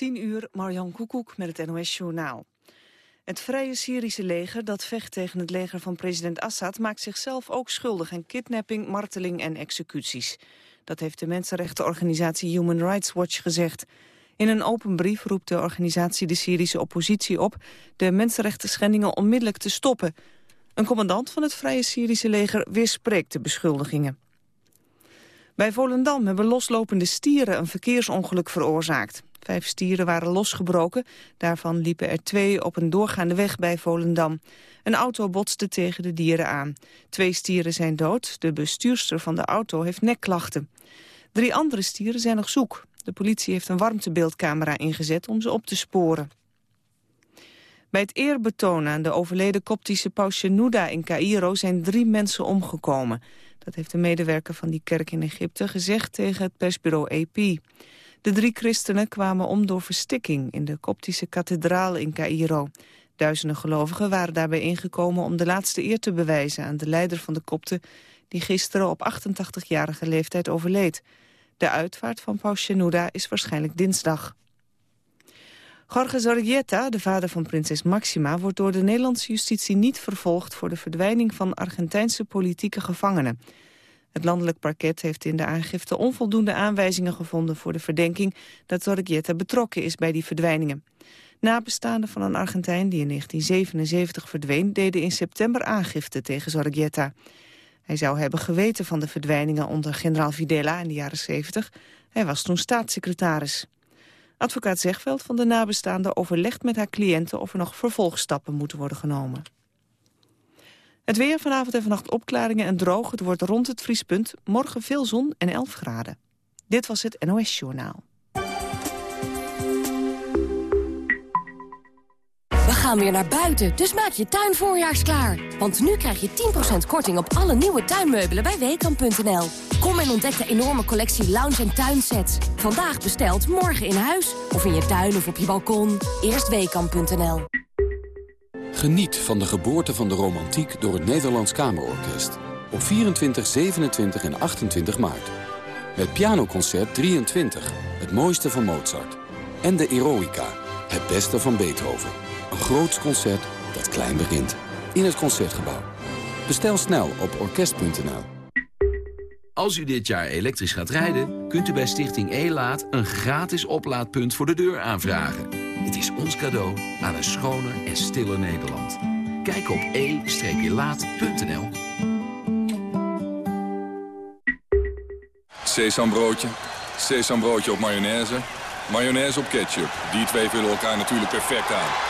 10 uur, Marjan Koekoek met het NOS-journaal. Het Vrije Syrische leger dat vecht tegen het leger van president Assad... maakt zichzelf ook schuldig aan kidnapping, marteling en executies. Dat heeft de mensenrechtenorganisatie Human Rights Watch gezegd. In een open brief roept de organisatie de Syrische oppositie op... de mensenrechten schendingen onmiddellijk te stoppen. Een commandant van het Vrije Syrische leger weerspreekt de beschuldigingen. Bij Volendam hebben loslopende stieren een verkeersongeluk veroorzaakt. Vijf stieren waren losgebroken. Daarvan liepen er twee op een doorgaande weg bij Volendam. Een auto botste tegen de dieren aan. Twee stieren zijn dood. De bestuurster van de auto heeft nekklachten. Drie andere stieren zijn nog zoek. De politie heeft een warmtebeeldcamera ingezet om ze op te sporen. Bij het eerbetoon aan de overleden koptische paus Shenouda in Cairo zijn drie mensen omgekomen. Dat heeft een medewerker van die kerk in Egypte gezegd tegen het persbureau AP. De drie christenen kwamen om door verstikking in de koptische kathedraal in Cairo. Duizenden gelovigen waren daarbij ingekomen om de laatste eer te bewijzen aan de leider van de kopten die gisteren op 88-jarige leeftijd overleed. De uitvaart van paus Shenouda is waarschijnlijk dinsdag. Jorge Zorrieta, de vader van prinses Maxima... wordt door de Nederlandse justitie niet vervolgd... voor de verdwijning van Argentijnse politieke gevangenen. Het landelijk parket heeft in de aangifte onvoldoende aanwijzingen gevonden... voor de verdenking dat Zorrieta betrokken is bij die verdwijningen. Nabestaanden van een Argentijn die in 1977 verdween... deden in september aangifte tegen Zorrieta. Hij zou hebben geweten van de verdwijningen onder generaal Videla in de jaren 70. Hij was toen staatssecretaris. Advocaat Zegveld van de nabestaanden overlegt met haar cliënten... of er nog vervolgstappen moeten worden genomen. Het weer vanavond en vannacht opklaringen en droog. Het wordt rond het vriespunt. Morgen veel zon en 11 graden. Dit was het NOS Journaal. Gaan weer naar buiten, dus maak je tuin voorjaarsklaar. Want nu krijg je 10% korting op alle nieuwe tuinmeubelen bij Weekamp.nl. Kom en ontdek de enorme collectie lounge- en tuinsets. Vandaag besteld, morgen in huis. Of in je tuin of op je balkon. Eerst Weekamp.nl. Geniet van de geboorte van de romantiek door het Nederlands Kamerorkest. Op 24, 27 en 28 maart. Met pianoconcert 23, het mooiste van Mozart. En de Eroica, het beste van Beethoven. Een groots concert dat klein begint. In het Concertgebouw. Bestel snel op orkest.nl. Als u dit jaar elektrisch gaat rijden, kunt u bij Stichting E-Laat... een gratis oplaadpunt voor de deur aanvragen. Het is ons cadeau aan een schoner en stiller Nederland. Kijk op e-laat.nl Sesambroodje, sesambroodje op mayonaise, mayonaise op ketchup. Die twee vullen elkaar natuurlijk perfect aan.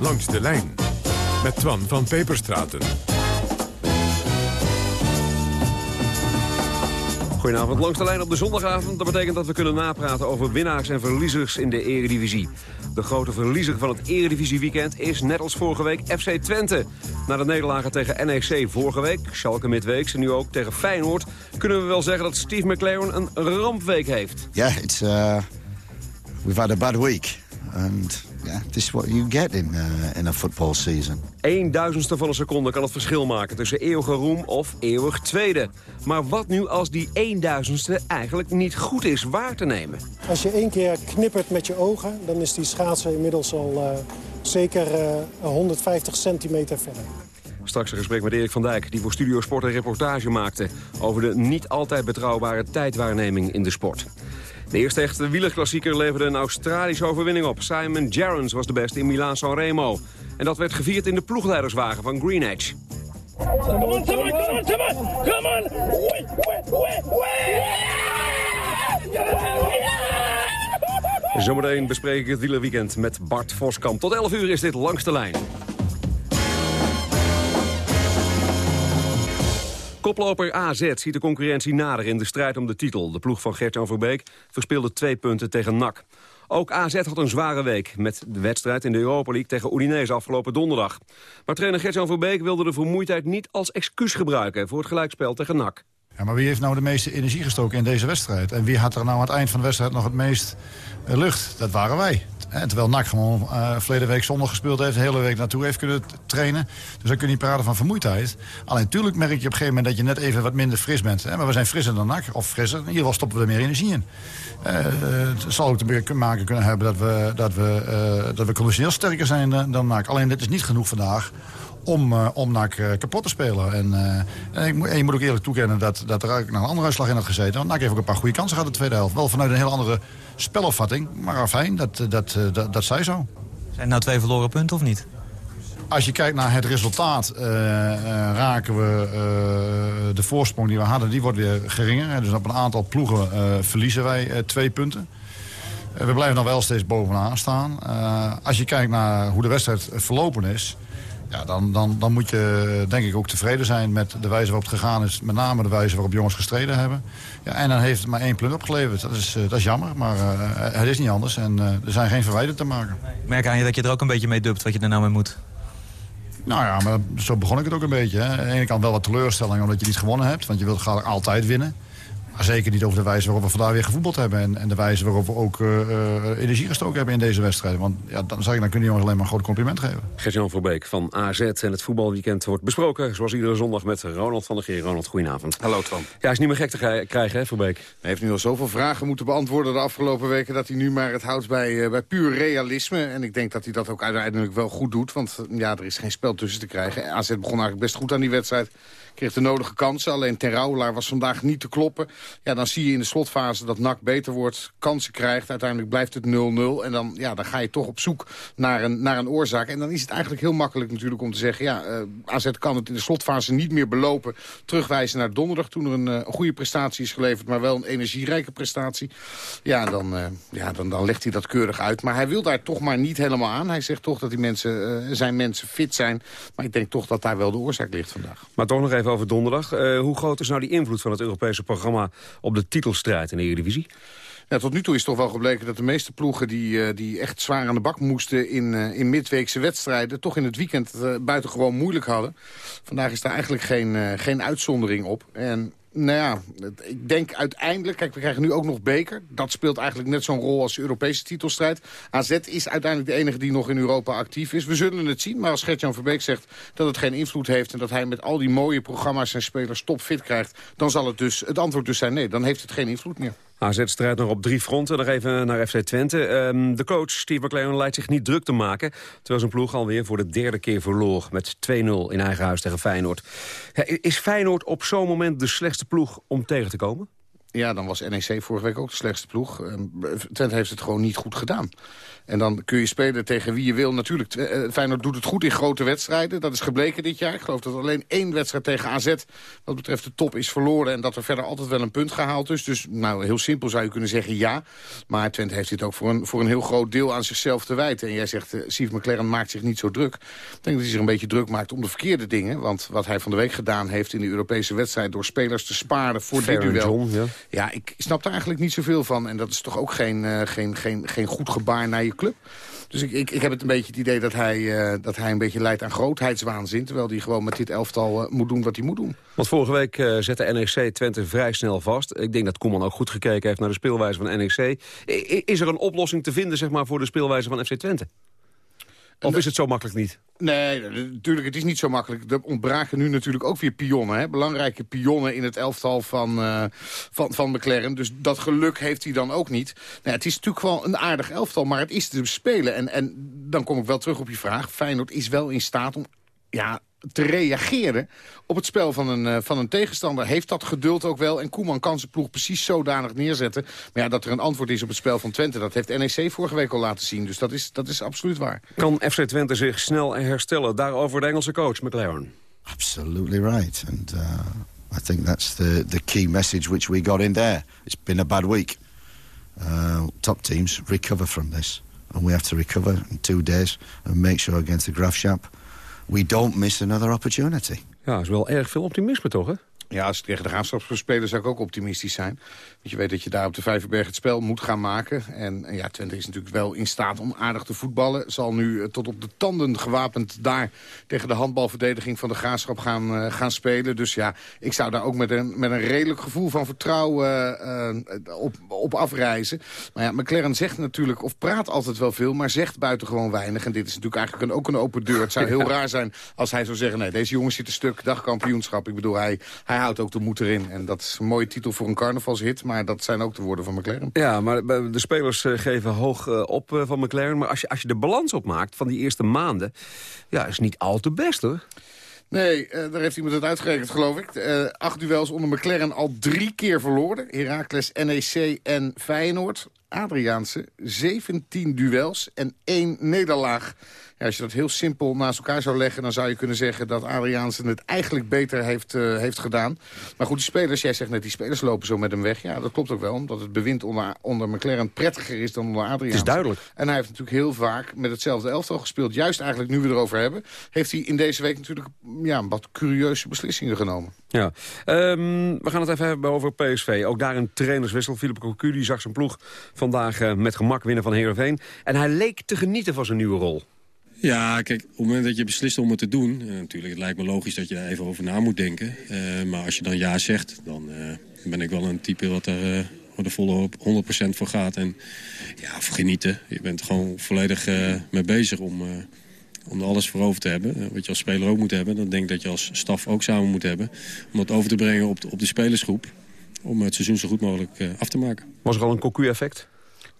Langs de lijn met Twan van Peperstraten. Goedenavond, langs de lijn op de zondagavond. Dat betekent dat we kunnen napraten over winnaars en verliezers in de eredivisie. De grote verliezer van het eredivisieweekend is, net als vorige week, FC Twente. Na de nederlagen tegen NEC vorige week, Schalke midweeks en nu ook tegen Feyenoord... kunnen we wel zeggen dat Steve McLaren een rampweek heeft. Ja, yeah, it's, uh, we've had a bad week. And yeah, this is what you get in, uh, in a football season. Eén duizendste van een seconde kan het verschil maken tussen eeuwige roem of eeuwig tweede. Maar wat nu als die eenduizendste eigenlijk niet goed is waar te nemen? Als je één keer knippert met je ogen, dan is die schaatser inmiddels al uh, zeker uh, 150 centimeter verder. Straks een gesprek met Erik van Dijk, die voor Studio Sport een reportage maakte... over de niet altijd betrouwbare tijdwaarneming in de sport. De eerste echte wielerklassieker leverde een Australische overwinning op. Simon Gerrans was de beste in Milaan-San Remo. En dat werd gevierd in de ploegleiderswagen van Green Edge. Come on, come on, come on, come on, come on! Zometeen bespreek ik het wielerweekend met Bart Voskamp. Tot 11 uur is dit Langs de Lijn. Koploper AZ ziet de concurrentie nader in de strijd om de titel. De ploeg van Gert-Jan Verbeek verspeelde twee punten tegen NAC. Ook AZ had een zware week met de wedstrijd in de Europa League tegen Udinese afgelopen donderdag. Maar trainer Gert-Jan Verbeek wilde de vermoeidheid niet als excuus gebruiken voor het gelijkspel tegen NAC. Ja, maar wie heeft nou de meeste energie gestoken in deze wedstrijd? En wie had er nou aan het eind van de wedstrijd nog het meest uh, lucht? Dat waren wij. Terwijl NAC gewoon uh, verleden week zondag gespeeld heeft... de hele week naartoe heeft kunnen trainen. Dus dan kun je niet praten van vermoeidheid. Alleen natuurlijk merk je op een gegeven moment dat je net even wat minder fris bent. Hè? Maar we zijn frisser dan NAC, of frisser. In ieder geval stoppen we er meer energie in. Uh, het zal ook te maken kunnen hebben dat we, dat we, uh, dat we conditioneel sterker zijn dan, dan NAC. Alleen dit is niet genoeg vandaag om, uh, om NAC uh, kapot te spelen. En, uh, en, ik, en, je moet ook eerlijk toekennen dat, dat er eigenlijk een andere uitslag in had gezeten. Want NAC heeft ook een paar goede kansen gehad in de tweede helft. Wel vanuit een heel andere spelopvatting. Maar fijn, dat, dat, dat, dat zij zo. Zijn nou twee verloren punten of niet? Als je kijkt naar het resultaat, raken we de voorsprong die we hadden, die wordt weer geringer. Dus op een aantal ploegen verliezen wij twee punten. we blijven nog wel steeds bovenaan staan. als je kijkt naar hoe de wedstrijd verlopen is... Ja, dan, dan, dan moet je denk ik ook tevreden zijn met de wijze waarop het gegaan is. Met name de wijze waarop jongens gestreden hebben. Ja, en dan heeft het maar één punt opgeleverd. Dat is, uh, dat is jammer, maar uh, het is niet anders. En uh, er zijn geen verwijten te maken. Ik merk aan je dat je er ook een beetje mee dubt wat je er nou mee moet. Nou ja, maar zo begon ik het ook een beetje. Hè. Aan de ene kant wel wat teleurstelling omdat je niet gewonnen hebt. Want je wilt graag altijd winnen. Zeker niet over de wijze waarop we vandaag weer gevoetbald hebben. En, en de wijze waarop we ook uh, uh, energie gestoken hebben in deze wedstrijd. Want ja, dan, zeg ik, dan kunnen jongens alleen maar een groot compliment geven. Gert-Jan Verbeek van AZ en het voetbalweekend wordt besproken. Zoals iedere zondag met Ronald van der Geer. Ronald, goedenavond. Hallo Twan. Ja, hij is niet meer gek te krijgen, hè, Verbeek? Hij heeft nu al zoveel vragen moeten beantwoorden de afgelopen weken... dat hij nu maar het houdt bij, uh, bij puur realisme. En ik denk dat hij dat ook uiteindelijk wel goed doet. Want ja, er is geen spel tussen te krijgen. AZ begon eigenlijk best goed aan die wedstrijd kreeg de nodige kansen. Alleen Ten was vandaag niet te kloppen. Ja, dan zie je in de slotfase dat NAC beter wordt, kansen krijgt. Uiteindelijk blijft het 0-0. En dan, ja, dan ga je toch op zoek naar een, naar een oorzaak. En dan is het eigenlijk heel makkelijk natuurlijk om te zeggen... ja, uh, AZ kan het in de slotfase niet meer belopen. Terugwijzen naar donderdag toen er een, een goede prestatie is geleverd... maar wel een energierijke prestatie. Ja, dan, uh, ja dan, dan legt hij dat keurig uit. Maar hij wil daar toch maar niet helemaal aan. Hij zegt toch dat die mensen, zijn mensen fit zijn. Maar ik denk toch dat daar wel de oorzaak ligt vandaag. Maar toch nog even over donderdag. Uh, hoe groot is nou die invloed van het Europese programma... op de titelstrijd in de Eredivisie? Ja, tot nu toe is toch wel gebleken dat de meeste ploegen die, uh, die echt zwaar aan de bak moesten in, uh, in midweekse wedstrijden... toch in het weekend buitengewoon moeilijk hadden. Vandaag is daar eigenlijk geen, geen uitzondering op. En nou ja, ik denk uiteindelijk... Kijk, we krijgen nu ook nog beker. Dat speelt eigenlijk net zo'n rol als de Europese titelstrijd. AZ is uiteindelijk de enige die nog in Europa actief is. We zullen het zien, maar als Gert-Jan Verbeek zegt... dat het geen invloed heeft en dat hij met al die mooie programma's... en spelers topfit krijgt... dan zal het dus het antwoord dus zijn nee, dan heeft het geen invloed meer. AZ strijdt nog op drie fronten. Nog even naar FC Twente. Um, de coach Steve McLaren lijkt zich niet druk te maken... terwijl zijn ploeg alweer voor de derde keer verloor... met 2-0 in eigen huis tegen Feyenoord. Ja, is Feyenoord op zo'n moment de slechtste ploeg om tegen te komen? Ja, dan was NEC vorige week ook de slechtste ploeg. Twente heeft het gewoon niet goed gedaan. En dan kun je spelen tegen wie je wil. Natuurlijk, Feyenoord doet het goed in grote wedstrijden. Dat is gebleken dit jaar. Ik geloof dat alleen één wedstrijd tegen AZ... wat betreft de top is verloren... en dat er verder altijd wel een punt gehaald is. Dus nou, heel simpel zou je kunnen zeggen ja. Maar Twente heeft dit ook voor een, voor een heel groot deel aan zichzelf te wijten. En jij zegt, uh, Steve McLaren maakt zich niet zo druk. Ik denk dat hij zich een beetje druk maakt om de verkeerde dingen. Want wat hij van de week gedaan heeft in de Europese wedstrijd... door spelers te sparen voor dit duel... John, ja. Ja, ik snap daar eigenlijk niet zoveel van. En dat is toch ook geen, uh, geen, geen, geen goed gebaar naar je club. Dus ik, ik, ik heb het een beetje het idee dat hij, uh, dat hij een beetje leidt aan grootheidswaanzin. Terwijl hij gewoon met dit elftal uh, moet doen wat hij moet doen. Want vorige week zette NEC Twente vrij snel vast. Ik denk dat Koeman ook goed gekeken heeft naar de speelwijze van NEC. Is er een oplossing te vinden zeg maar, voor de speelwijze van FC Twente? Of is het zo makkelijk niet? Nee, natuurlijk, het is niet zo makkelijk. Er ontbraken nu natuurlijk ook weer pionnen. Hè? Belangrijke pionnen in het elftal van, uh, van, van McLaren. Dus dat geluk heeft hij dan ook niet. Nou, het is natuurlijk wel een aardig elftal, maar het is te spelen. En, en dan kom ik wel terug op je vraag. Feyenoord is wel in staat om ja, te reageren op het spel van een, uh, van een tegenstander. Heeft dat geduld ook wel. En Koeman kan zijn ploeg precies zodanig neerzetten. Maar ja, dat er een antwoord is op het spel van Twente... dat heeft NEC vorige week al laten zien. Dus dat is, dat is absoluut waar. Kan FC Twente zich snel herstellen? Daarover de Engelse coach McLaren. Absolutely right. And uh, I think that's the, the key message which we got in there. It's been a bad week. Uh, top teams recover from this. And we have to recover in two days and make sure against the Graafschap we don't miss another opportunity. Ja, is wel erg veel optimisme toch, hè? Ja, als het tegen de Graafschap zou spelen zou ik ook optimistisch zijn. Want je weet dat je daar op de Vijverberg het spel moet gaan maken. En, ja, Twente is natuurlijk wel in staat om aardig te voetballen. Zal nu eh, tot op de tanden gewapend daar tegen de handbalverdediging van de Graafschap gaan, uh, gaan spelen. Dus ja, ik zou daar ook met een, met een redelijk gevoel van vertrouwen uh, op, op afreizen. Maar ja, McLaren zegt natuurlijk, of praat altijd wel veel, maar zegt buitengewoon weinig. En dit is natuurlijk eigenlijk een, ook een open deur. Het zou heel raar zijn als hij zou zeggen, nee, deze jongens zitten stuk, dagkampioenschap. Ik bedoel, hij, hij houdt ook de moed erin. En dat is een mooie titel voor een carnavalshit, maar dat zijn ook de woorden van McLaren. Ja, maar de spelers eh, geven hoog eh, op eh, van McLaren. Maar als je, als je de balans opmaakt van die eerste maanden... ja, is niet al te best, hoor. Nee, daar heeft iemand het uitgerekend, geloof ik. acht duels onder McLaren al drie keer verloren. Heracles, NEC en Feyenoord. Adriaanse 17 duels en één nederlaag. Ja, als je dat heel simpel naast elkaar zou leggen... dan zou je kunnen zeggen dat Adriaansen het eigenlijk beter heeft, uh, heeft gedaan. Maar goed, die spelers, jij zegt net, die spelers lopen zo met hem weg. Ja, dat klopt ook wel, omdat het bewind onder, onder McLaren prettiger is dan onder Adriaansen. Het is duidelijk. En hij heeft natuurlijk heel vaak met hetzelfde elftal gespeeld. Juist eigenlijk, nu we erover hebben, heeft hij in deze week natuurlijk ja, wat curieuze beslissingen genomen. Ja, um, we gaan het even hebben over PSV. Ook daar een trainerswissel. Philippe Cocu die zag zijn ploeg vandaag uh, met gemak winnen van Heerenveen. En hij leek te genieten van zijn nieuwe rol. Ja, kijk, op het moment dat je beslist om het te doen... Uh, natuurlijk, het lijkt me logisch dat je daar even over na moet denken. Uh, maar als je dan ja zegt, dan uh, ben ik wel een type wat er de volle 100% voor gaat. En ja, genieten. Je bent er gewoon volledig mee bezig om, om alles voor over te hebben. wat je als speler ook moet hebben. Dan denk ik dat je als staf ook samen moet hebben. Om dat over te brengen op de, op de spelersgroep. Om het seizoen zo goed mogelijk af te maken. Was er al een cocu-effect?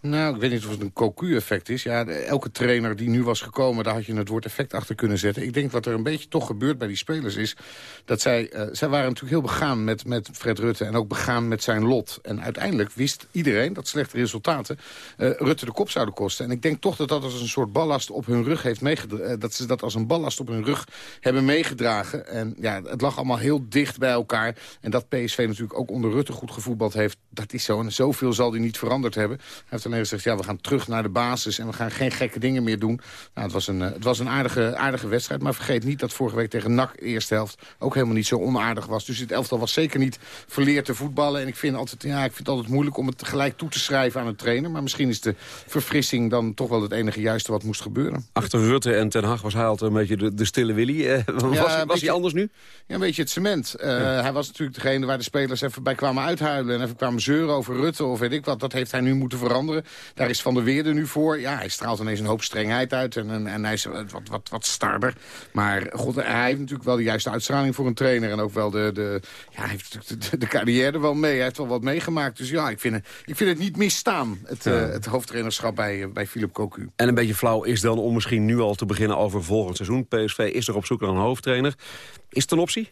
Nou, ik weet niet of het een cocu-effect is. Ja, elke trainer die nu was gekomen, daar had je het woord effect achter kunnen zetten. Ik denk wat er een beetje toch gebeurt bij die spelers is... dat zij, uh, zij waren natuurlijk heel begaan met, met Fred Rutte... en ook begaan met zijn lot. En uiteindelijk wist iedereen dat slechte resultaten uh, Rutte de kop zouden kosten. En ik denk toch dat dat als een soort ballast op hun rug heeft meegedragen. Uh, dat ze dat als een ballast op hun rug hebben meegedragen. En ja, het lag allemaal heel dicht bij elkaar. En dat PSV natuurlijk ook onder Rutte goed gevoetbald heeft, dat is zo. En zoveel zal hij niet veranderd hebben. Hij heeft alleen gezegd, ja, we gaan terug naar de basis... en we gaan geen gekke dingen meer doen. Nou, het was een, het was een aardige, aardige wedstrijd. Maar vergeet niet dat vorige week tegen NAC de eerste helft... ook helemaal niet zo onaardig was. Dus het elftal was zeker niet verleerd te voetballen. En ik vind, altijd, ja, ik vind het altijd moeilijk om het tegelijk toe te schrijven aan een trainer. Maar misschien is de verfrissing dan toch wel het enige juiste wat moest gebeuren. Achter Rutte en Ten Hag was hij altijd een beetje de, de stille Willy. Eh, was, ja, was beetje, hij anders nu? Ja, een beetje het cement. Uh, ja. Hij was natuurlijk degene waar de spelers even bij kwamen uithuilen... en even kwamen zeuren over Rutte of weet ik wat. Dat heeft hij nu moeten veranderen. Daar is Van der Weerde nu voor. Ja, hij straalt ineens een hoop strengheid uit en, en, en hij is wat, wat, wat starder. Maar god, hij heeft natuurlijk wel de juiste uitstraling voor een trainer. En ook wel de, de, ja, hij heeft de, de, carrière wel mee. Hij heeft wel wat meegemaakt. Dus ja, ik vind het, ik vind het niet misstaan, het, ja. uh, het hoofdtrainerschap bij, uh, bij Philip Cocu. En een beetje flauw is dan om misschien nu al te beginnen over volgend seizoen. PSV is er op zoek naar een hoofdtrainer. Is het een optie?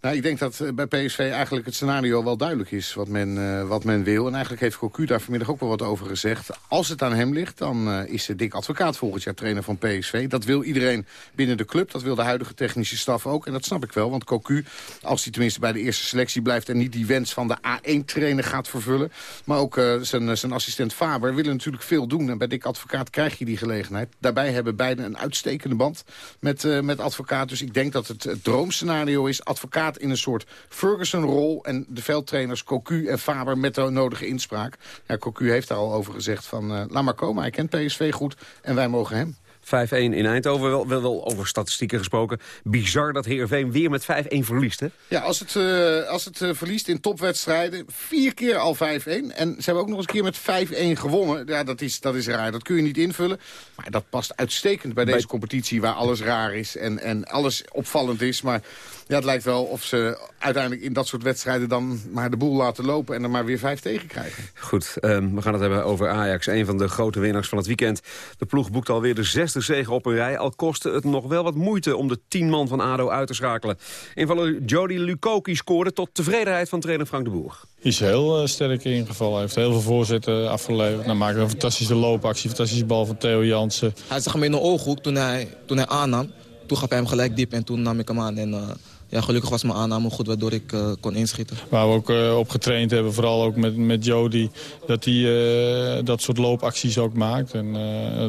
Nou, ik denk dat bij PSV eigenlijk het scenario wel duidelijk is wat men, uh, wat men wil. En eigenlijk heeft Cocu daar vanmiddag ook wel wat over gezegd. Als het aan hem ligt, dan uh, is Dick Advocaat volgend jaar trainer van PSV. Dat wil iedereen binnen de club. Dat wil de huidige technische staf ook. En dat snap ik wel, want Cocu, als hij tenminste bij de eerste selectie blijft... en niet die wens van de A1-trainer gaat vervullen... maar ook zijn, zijn assistent Faber willen natuurlijk veel doen. En bij Dick Advocaat krijg je die gelegenheid. Daarbij hebben beiden een uitstekende band met, met Advocaat. Dus ik denk dat het, het droomscenario is... Advocaat in een soort Ferguson-rol. En de veldtrainers Cocu en Faber met de nodige inspraak. Ja, Cocu heeft daar al over gezegd van uh, laat maar komen. Hij kent PSV goed en wij mogen hem. 5-1 in Eindhoven. Wel, wel, wel, over statistieken gesproken. Bizar dat Heerenveen weer met 5-1 verliest, hè? Ja, als het, uh, als het uh, verliest in topwedstrijden, vier keer al 5-1. En ze hebben ook nog eens een keer met 5-1 gewonnen. Ja, dat is, dat is raar. Dat kun je niet invullen. Maar dat past uitstekend bij, bij... deze competitie waar alles raar is en, en alles opvallend is. Maar ja, het lijkt wel of ze uiteindelijk in dat soort wedstrijden dan maar de boel laten lopen en er maar weer vijf tegen krijgen. Goed, um, we gaan het hebben over Ajax, een van de grote winnaars van het weekend. De ploeg boekt alweer de zesde zege op een rij, al kostte het nog wel wat moeite om de tien man van ADO uit te schakelen. Invaller Jody Lukoki scoorde tot tevredenheid van trainer Frank de Boer. Hij is heel uh, sterk ingevallen. Hij heeft heel veel voorzetten afgeleverd. Dan maakte een fantastische loopactie, fantastische bal van Theo Jansen. Hij zag hem in de ooghoek toen hij, toen hij aannam. Toen gaf hij hem gelijk diep en toen nam ik hem aan. En, uh, ja, gelukkig was mijn aanname goed waardoor ik uh, kon inschieten. Waar we ook uh, op getraind hebben, vooral ook met, met Jody, dat hij uh, dat soort loopacties ook maakt. En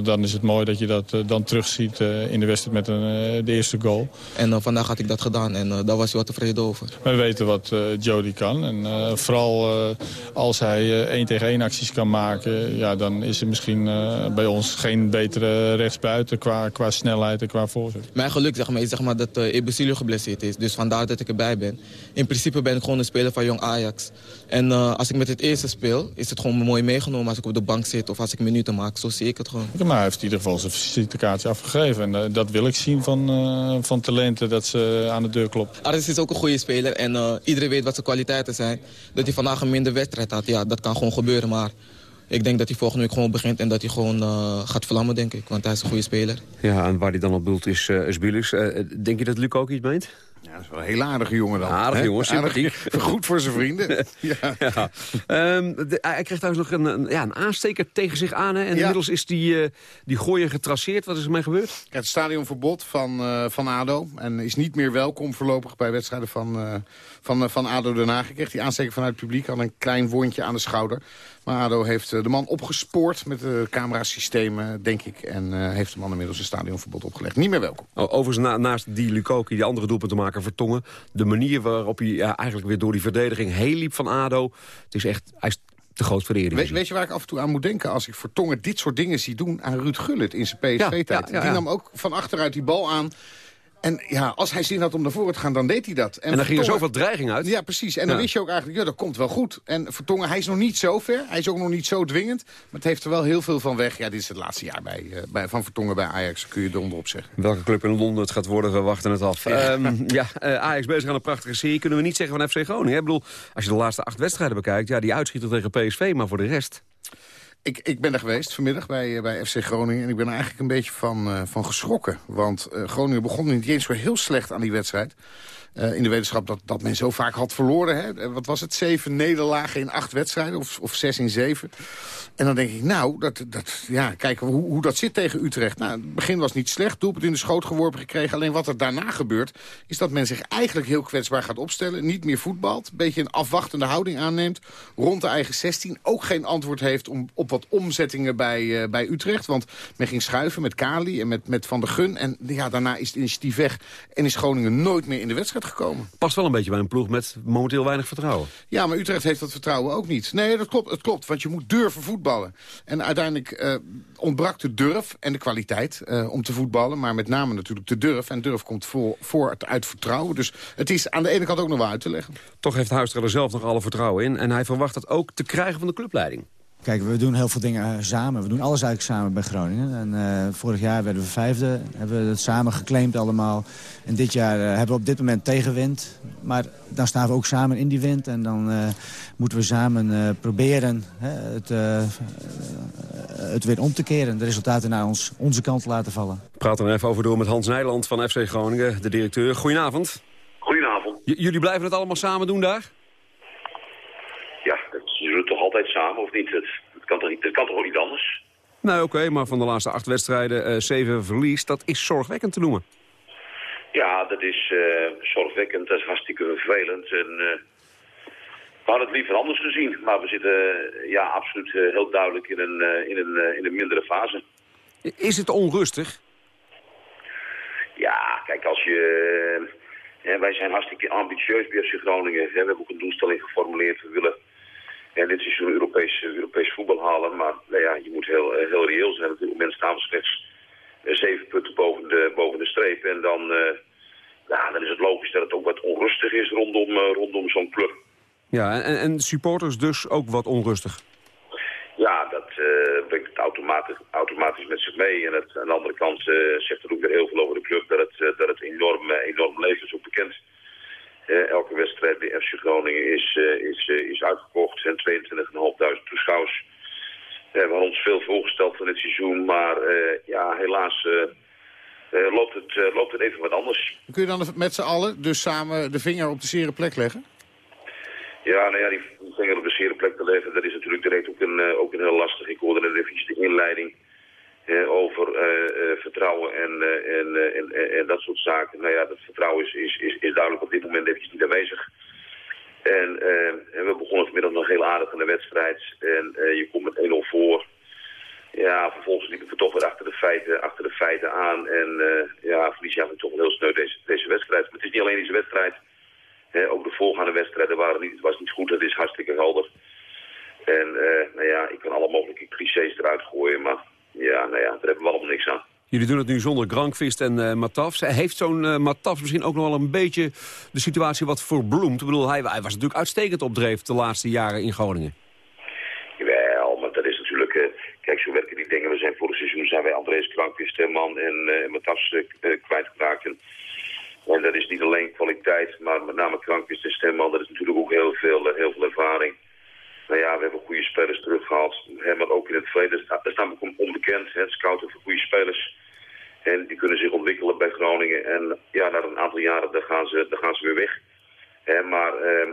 dan is het mooi dat je dat dan terugziet in de wedstrijd met een, de eerste goal. En vandaag had ik dat gedaan en daar was hij wat tevreden over. Wij weten wat Jody kan en vooral als hij één tegen één acties kan maken, ja, dan is er misschien bij ons geen betere rechtsbuiten qua, qua snelheid en qua voorzet. Mijn geluk zeg maar, is zeg maar, dat uh, Ebesilio geblesseerd is. Dus vandaar dat ik erbij ben. In principe ben ik gewoon een speler van Jong Ajax. En uh, als ik met het eerste speel, is het gewoon mooi meegenomen als ik op de bank zit of als ik minuten maak. Zo zie ik het gewoon. Ja, maar hij heeft in ieder geval zijn visitekaartje afgegeven. En uh, dat wil ik zien van, uh, van talenten dat ze aan de deur kloppen. Aris is ook een goede speler en iedereen weet wat zijn kwaliteiten zijn. Dat hij vandaag een minder wedstrijd had, ja, dat kan gewoon gebeuren. Maar ik denk dat hij volgende week gewoon begint en dat hij gewoon uh, gaat vlammen, denk ik. Want hij is een goede speler. Ja, en waar hij dan op doelt is, uh, is Bielus. Uh, denk je dat Luc ook iets meent? Ja, dat is wel een heel aardige jongen dan. Aardig jongen, sympathiek. Goed voor zijn vrienden. ja. ja. Um, de, hij kreeg trouwens nog een, een, ja, een aansteker tegen zich aan. Hè? En ja. inmiddels is die, uh, die gooier getraceerd. Wat is er mee gebeurd? Het stadionverbod van, uh, van ADO. En is niet meer welkom voorlopig bij wedstrijden van, uh, van, van ADO Den Haag. Hij kreeg die aansteker vanuit het publiek. Had een klein wondje aan de schouder. Maar ADO heeft de man opgespoord met de camerasystemen, denk ik. En heeft de man inmiddels een stadionverbod opgelegd. Niet meer welkom. Oh, overigens, na, naast die Lukoki, die andere doelpunten maken Vertongen. De manier waarop hij ja, eigenlijk weer door die verdediging heen liep van ADO. Het is echt... Hij is te groot voor de weet, weet, je waar ik af en toe aan moet denken als ik Vertongen dit soort dingen zie doen aan Ruud Gullit in zijn PSV-tijd? Ja, ja, die nam ook van achteruit die bal aan. En ja, als hij zin had om naar voren te gaan, dan deed hij dat. En, en dan ging er zoveel dreiging uit. Ja, precies. En dan wist je ook eigenlijk, ja, dat komt wel goed. En Vertongen, hij is nog niet zo ver. Hij is ook nog niet zo dwingend. Maar het heeft er wel heel veel van weg. Ja, dit is het laatste jaar bij, uh, bij, van Vertongen bij Ajax, kun je eronder op zeggen. Welke club in Londen het gaat worden, we wachten het af. Ja, um, ja uh, Ajax bezig aan een prachtige serie. Kunnen we niet zeggen van FC Groningen. Ik bedoel, als je de laatste acht wedstrijden bekijkt... ja, die uitschieter tegen PSV, maar voor de rest... Ik, ik ben er geweest vanmiddag bij, eh, bij FC Groningen. En ik ben er eigenlijk een beetje van, uh, van geschrokken. Want uh, Groningen begon niet eens zo heel slecht aan die wedstrijd. Uh, in de wetenschap dat, dat men zo vaak had verloren. Hè? Wat was het? Zeven nederlagen in acht wedstrijden. Of, of zes in zeven. En dan denk ik, nou, dat, dat, ja, kijken hoe, hoe dat zit tegen Utrecht. Nou, het begin was niet slecht. Doelpunt in de schoot geworpen gekregen. Alleen wat er daarna gebeurt, is dat men zich eigenlijk heel kwetsbaar gaat opstellen. Niet meer voetbalt. Een beetje een afwachtende houding aanneemt. Rond de eigen 16. Ook geen antwoord heeft op wat omzettingen bij, uh, bij Utrecht. Want men ging schuiven met Kali en met, met Van der Gun. En ja, daarna is het initiatief weg. En is Groningen nooit meer in de wedstrijd gekomen. Past wel een beetje bij een ploeg met momenteel weinig vertrouwen. Ja, maar Utrecht heeft dat vertrouwen ook niet. Nee, dat klopt. Het klopt, want je moet durven voetballen. En uiteindelijk uh, ontbrak de durf en de kwaliteit uh, om te voetballen. Maar met name natuurlijk de durf. En durf komt voor, voor het uit vertrouwen. Dus het is aan de ene kant ook nog wel uit te leggen. Toch heeft Huistra er zelf nog alle vertrouwen in. En hij verwacht dat ook te krijgen van de clubleiding. Kijk, we doen heel veel dingen samen. We doen alles eigenlijk samen bij Groningen. En uh, vorig jaar werden we vijfde, hebben we het samen geclaimd allemaal. En dit jaar uh, hebben we op dit moment tegenwind. Maar dan staan we ook samen in die wind. En dan uh, moeten we samen proberen het, het weer om te keren. De resultaten naar ons, onze kant te laten vallen. We praten er even over door met Hans Nijland van FC Groningen, de directeur. Goedenavond. Goedenavond. J jullie blijven het allemaal samen doen daar? toch altijd samen, of niet? Het, het, kan, toch niet het kan toch ook niet anders? Nee, oké, okay, maar van de laatste acht wedstrijden uh, zeven verlies, dat is zorgwekkend te noemen. Ja, dat is uh, zorgwekkend, dat is hartstikke vervelend. En, uh, we hadden het liever anders gezien, maar we zitten ja, absoluut heel duidelijk in een, in, een, in een mindere fase. Is het onrustig? Ja, kijk, als je... wij zijn hartstikke ambitieus bij FC Groningen. We hebben ook een doelstelling geformuleerd. We willen ja, dit is een Europees, Europees voetbal halen. Maar nou ja, je moet heel, eh, heel reëel zijn. Op dit moment staan we slechts eh, zeven punten boven de, boven de streep. En dan, uh, ja, dan is het logisch dat het ook wat onrustig is rondom, rondom zo'n club. Ja, en, en supporters dus ook wat onrustig? Ja, dat uh, brengt het automatisch, automatisch met zich mee. En het, aan de andere kant zegt er ook weer heel veel over de club dat het, dat het enorm, enorm leeft. is ook bekend elke wedstrijd bij FC Groningen is, is, is uitgekocht. Zijn 22.500 toeschouwers. We hebben ons veel voorgesteld van dit seizoen, maar ja, helaas loopt, het, loopt het even wat anders. Kun je dan met z'n allen dus samen de vinger op de zere plek leggen? Ja, nou ja, die vinger op de zere plek te leggen, dat is natuurlijk direct ook een, ook een heel lastig. Ik hoorde net even de inleiding eh, over eh, eh, vertrouwen en, eh, en, eh, en, dat soort zaken. Nou ja, dat vertrouwen is, is, is, is duidelijk op dit moment eventjes niet aanwezig. En, eh, en we begonnen vanmiddag nog heel aardig aan de wedstrijd. En eh, je komt met 1-0 voor. Ja, vervolgens liepen we toch weer achter de feiten, achter de feiten aan. En eh, ja, verlies je toch wel heel snel deze, deze wedstrijd. Maar het is niet alleen deze wedstrijd. Ook de voorgaande wedstrijden waren niet, was niet goed. Dat is hartstikke helder. En nou ja, ik kan alle mogelijke clichés eruit gooien. Maar ja, nou ja, daar hebben we allemaal niks aan. Jullie doen het nu zonder Grankvist en eh Matafs. Heeft zo'n eh, Matafs misschien ook nog wel een beetje de situatie wat verbloemd? Ik bedoel, hij, hij was natuurlijk uitstekend op dreef de laatste jaren in Groningen. Jawel, maar dat is natuurlijk... eh, kijk, zo werken die dingen. We zijn het seizoen zijn wij Andrees Krankvist, eh, man en uh, Matas uh, kwijtgeraakt. En, en dat is niet alleen kwaliteit, maar met name Krankvist en Stemman. Dat is natuurlijk ook heel veel, heel veel ervaring. Nou ja, we hebben goede spelers teruggehaald. Hè, maar ook in het verleden, is namelijk onbekend. Hè, scouten voor goede spelers. En die kunnen zich ontwikkelen bij Groningen. En ja, na een aantal jaren dan gaan, ze, dan gaan ze weer weg. Hè, maar eh,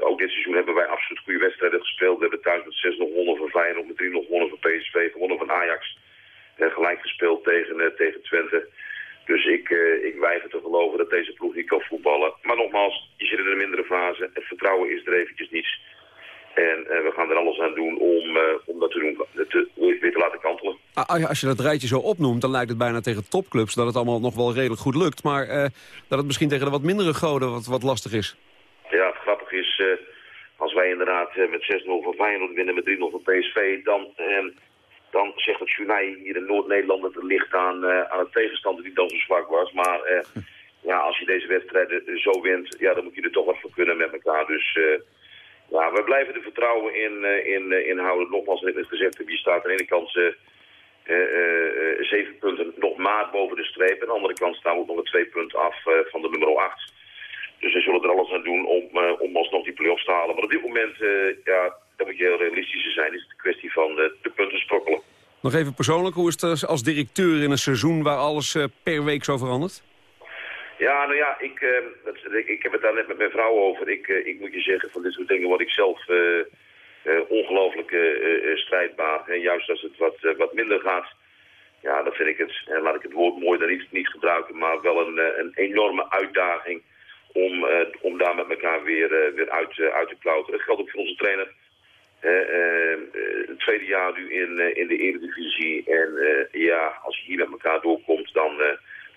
ook dit seizoen hebben wij absoluut goede wedstrijden gespeeld. We hebben thuis met 6 nog gewonnen van Feyenoord, met 3 nog gewonnen van PSV, gewonnen van Ajax. En gelijk gespeeld tegen, eh, tegen Twente. Dus ik, eh, ik weiger te geloven dat deze ploeg niet kan voetballen. Maar nogmaals, je zit in een mindere fase. Het vertrouwen is er eventjes niets. En eh, we gaan er alles aan doen om, eh, om dat te doen, te, weer te laten kantelen. Ah, Als je dat rijtje zo opnoemt, dan lijkt het bijna tegen topclubs... dat het allemaal nog wel redelijk goed lukt. Maar eh, dat het misschien tegen de wat mindere goden wat, wat lastig is. Ja, het grappige is, als wij inderdaad met 6-0 van Feyenoord winnen, met 3-0 van PSV, dan, eh, dan zegt het journaal hier in Noord-Nederland dat het ligt aan, eh, aan het tegenstander die dan zo zwak was. Maar eh, ja, als je deze wedstrijden zo wint, ja, dan moet je er toch wat voor kunnen met elkaar. Dus ja, we blijven er vertrouwen in, eh, in, eh, in houden. Nogmaals, net gezegd, je staat aan de ene kant eh, zeven punten nog maar boven de streep. Aan de andere kant staan we ook nog met twee punten af van de nummer 8. Dus we zullen er alles aan doen om, om alsnog die play-offs te halen. Maar op dit moment, ja, dan moet je heel realistisch zijn, is het een kwestie van de punten sprokkelen. Nog even persoonlijk, hoe is het als directeur in een seizoen... waar alles per week zo verandert? Ja, nou ja, ik, eh, dat- ik, ik heb het daar net met mijn vrouw over. Ik, eh, ik moet je zeggen, van dit soort dingen word ik zelf eh, eh, ongelooflijk strijdbaar. En juist als het wat, wat minder gaat, ja, dan vind ik het, laat ik het woord mooi dan niet, niet gebruiken, maar wel een, een enorme uitdaging om, om daar met elkaar weer, weer uit, uit te klauteren. Dat geldt ook voor onze trainer. Eh, eh, eh, het tweede jaar nu in, in de Eredivisie. En ja, als je hier met elkaar doorkomt, dan,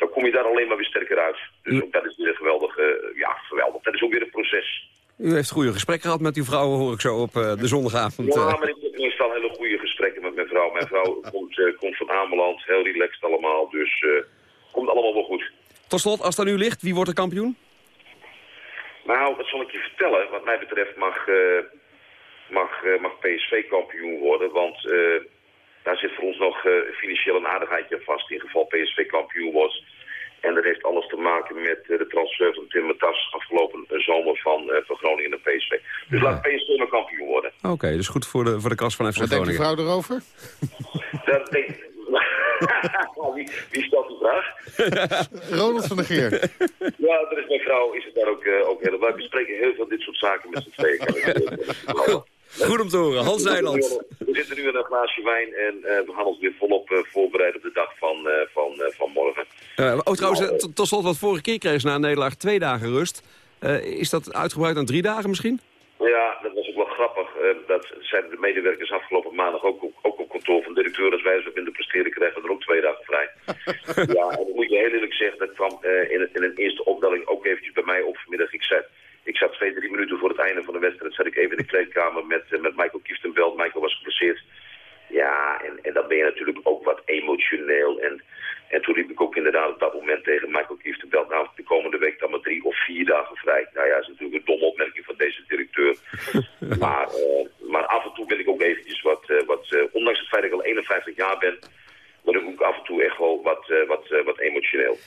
dan kom je daar alleen maar weer sterker uit. Dus ook dat is weer een geweldig, eh, ja, geweldig. Dat is ook weer een proces. U heeft goede gesprekken gehad met uw vrouw, hoor ik zo op eh, de zondagavond. Ja, eh. maar ik heb meestal hele goede gesprekken met mijn vrouw. Mijn vrouw komt, komt van Ameland, heel relaxed allemaal. Dus eh komt allemaal wel goed. Tot slot, als het aan u ligt, wie wordt de kampioen? Nou, wat zal ik je vertellen? Wat mij betreft mag, mag, mag PSV kampioen worden. Want daar zit voor ons nog financieel een aardigheidje vast. In geval PSV kampioen wordt. En dat heeft alles te maken met eh, de transfer van Tim Matas afgelopen eh, zomer van, eh, van Groningen naar PSV. Dus laat PSV maar kampioen worden. Oké, dus goed voor de, voor de kas van FC Wat denkt de Groningen. vrouw erover? Dat denk wie, wie stelt die vraag? Ronald van der Geer. Ja, dat is mijn vrouw. Is het daar ook, eh, ook heel... Wij bespreken heel veel dit soort zaken met z'n tweeën. Goed om te horen, Hans We zitten nu Nijland. al- We zitten nu in een glaasje wijn en eh, we gaan ons weer volop eh, voorbereiden op de dag van, eh, van, eh, van morgen. Oh, trouwens, eh, tot- slot, wat vorige keer kreeg ze na een nederlaag twee dagen rust. Eh, is dat uitgebreid aan drie dagen misschien? Ja, dat was ook wel grappig. Dat zijn de medewerkers afgelopen maandag ook, op- ook op kantoor van de directeur. Als wij zo minder presteren, krijgen we er ook twee dagen vrij. ja, en dan moet je heel eerlijk zeggen, dat kwam in, in een eerste opdaling ook eventjes bij mij op vanmiddag. Ik, zei, ik zat twee, drie minuten voor het einde van de wedstrijd, zat ik even in de kleedkamer met, met Michael Kieftenbelt. Michael was geblesseerd. Ja, en, en dan ben je natuurlijk ook wat emotioneel. En, en toen riep ik ook inderdaad op dat moment tegen Michael Kieftenbelt... nou, de komende week dan maar drie of vier dagen vrij. Nou ja, dat is natuurlijk een domme opmerking van deze directeur. maar, eh, maar af en toe ben ik ook eventjes wat... eh, wat eh, ondanks het feit dat ik al 51 jaar ben... word ik ook af en toe echt wel wat, wat, wat emotioneel.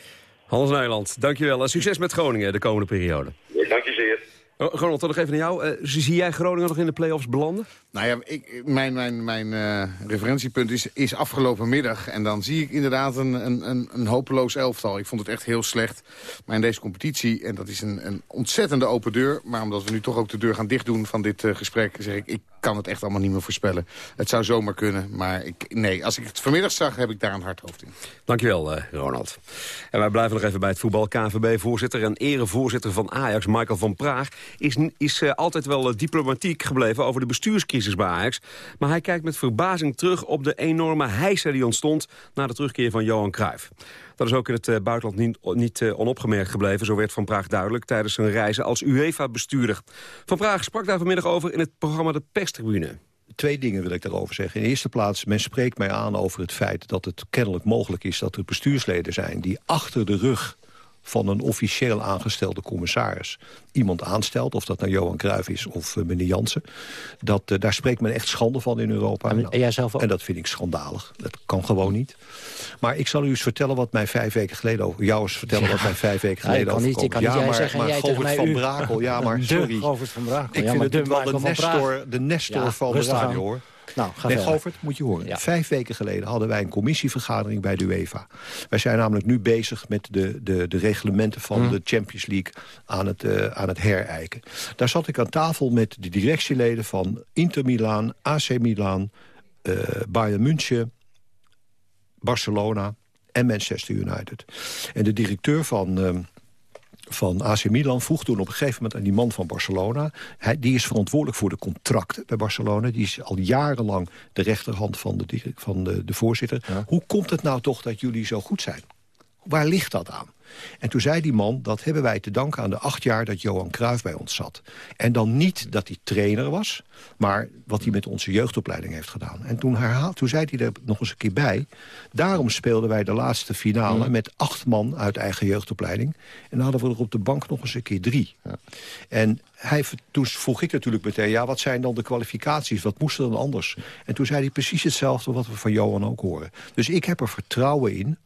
Hans Nijland, dankjewel. En succes met Groningen de komende periode. Ja, dank je zeer. Oh, Ronald, dan nog even naar jou. Eh, zie jij Groningen nog in de play-offs belanden? Nou ja, ik, mijn, mijn, mijn eh, referentiepunt is, is afgelopen middag. En dan zie ik inderdaad een, een, een, hopeloos elftal. Ik vond het echt heel slecht. Maar in deze competitie, en dat is een, een ontzettende open deur... maar omdat we nu toch ook de deur gaan dichtdoen van dit eh, gesprek... zeg ik, ik kan het echt allemaal niet meer voorspellen. Het zou zomaar kunnen, maar ik, nee, als ik het vanmiddag zag, heb ik daar een hard hoofd in. Dankjewel, uh, Ronald. En wij blijven nog even bij het voetbal. KNVB-voorzitter en erevoorzitter van Ajax, Michael van Praag... is, is uh, altijd wel diplomatiek gebleven over de bestuurscrisis bij Ajax. Maar hij kijkt met verbazing terug op de enorme hijser die ontstond... na de terugkeer van Johan Cruijff. Dat is ook in het uh, buitenland niet, niet uh, onopgemerkt gebleven. Zo werd Van Praag duidelijk tijdens zijn reizen als UEFA-bestuurder. Van Praag sprak daar vanmiddag over in het programma De Perstribune. Twee dingen wil ik daarover zeggen. In de eerste plaats, men spreekt mij aan over het feit dat het kennelijk mogelijk is... dat er bestuursleden zijn die achter de rug van een officieel aangestelde commissaris iemand aanstelt... of dat nou Johan Cruijff is of uh, meneer Jansen. Dat, uh, daar spreekt men echt schande van in Europa. En, en, jij zelf ook? en dat vind ik schandalig. Dat kan gewoon niet. Maar ik zal u eens vertellen wat mij vijf weken geleden... over jou eens vertellen ja. wat mij vijf weken geleden ja, overkomt. Ik kan ja, niet jij maar, zeggen, maar jij Govert van u. Brakel, ja, maar sorry. Govert van Brakel. Ik ja, vind maar het wel de nestor, de nestor van de radio, hoor. Nou, ga nee. Govert, moet je horen. Ja. Vijf weken geleden hadden wij een commissievergadering bij de UEFA. Wij zijn namelijk nu bezig met de, de, de reglementen van Hm. de Champions League aan het, uh, aan het herijken. Daar zat ik aan tafel met de directieleden van Inter Milaan, AC Milan, uh, Bayern München, Barcelona en Manchester United. En de directeur van... Uh, van AC Milan vroeg toen op een gegeven moment aan die man van Barcelona... Hij, die is verantwoordelijk voor de contracten bij Barcelona. Die is al jarenlang de rechterhand van de, van de, de voorzitter. Ja. Hoe komt het nou toch dat jullie zo goed zijn? Waar ligt dat aan? En toen zei die man, dat hebben wij te danken aan de acht jaar dat Johan Cruijff bij ons zat. En dan niet dat hij trainer was, maar wat hij met onze jeugdopleiding heeft gedaan. En toen, herhaal, toen zei hij er nog eens een keer bij... daarom speelden wij de laatste finale ja. met acht man uit eigen jeugdopleiding. En dan hadden we er op de bank nog eens een keer drie. Ja. En hij, toen vroeg ik natuurlijk meteen, ja, wat zijn dan de kwalificaties? Wat moest er dan anders? En toen zei hij precies hetzelfde wat we van Johan ook horen. Dus ik heb er vertrouwen in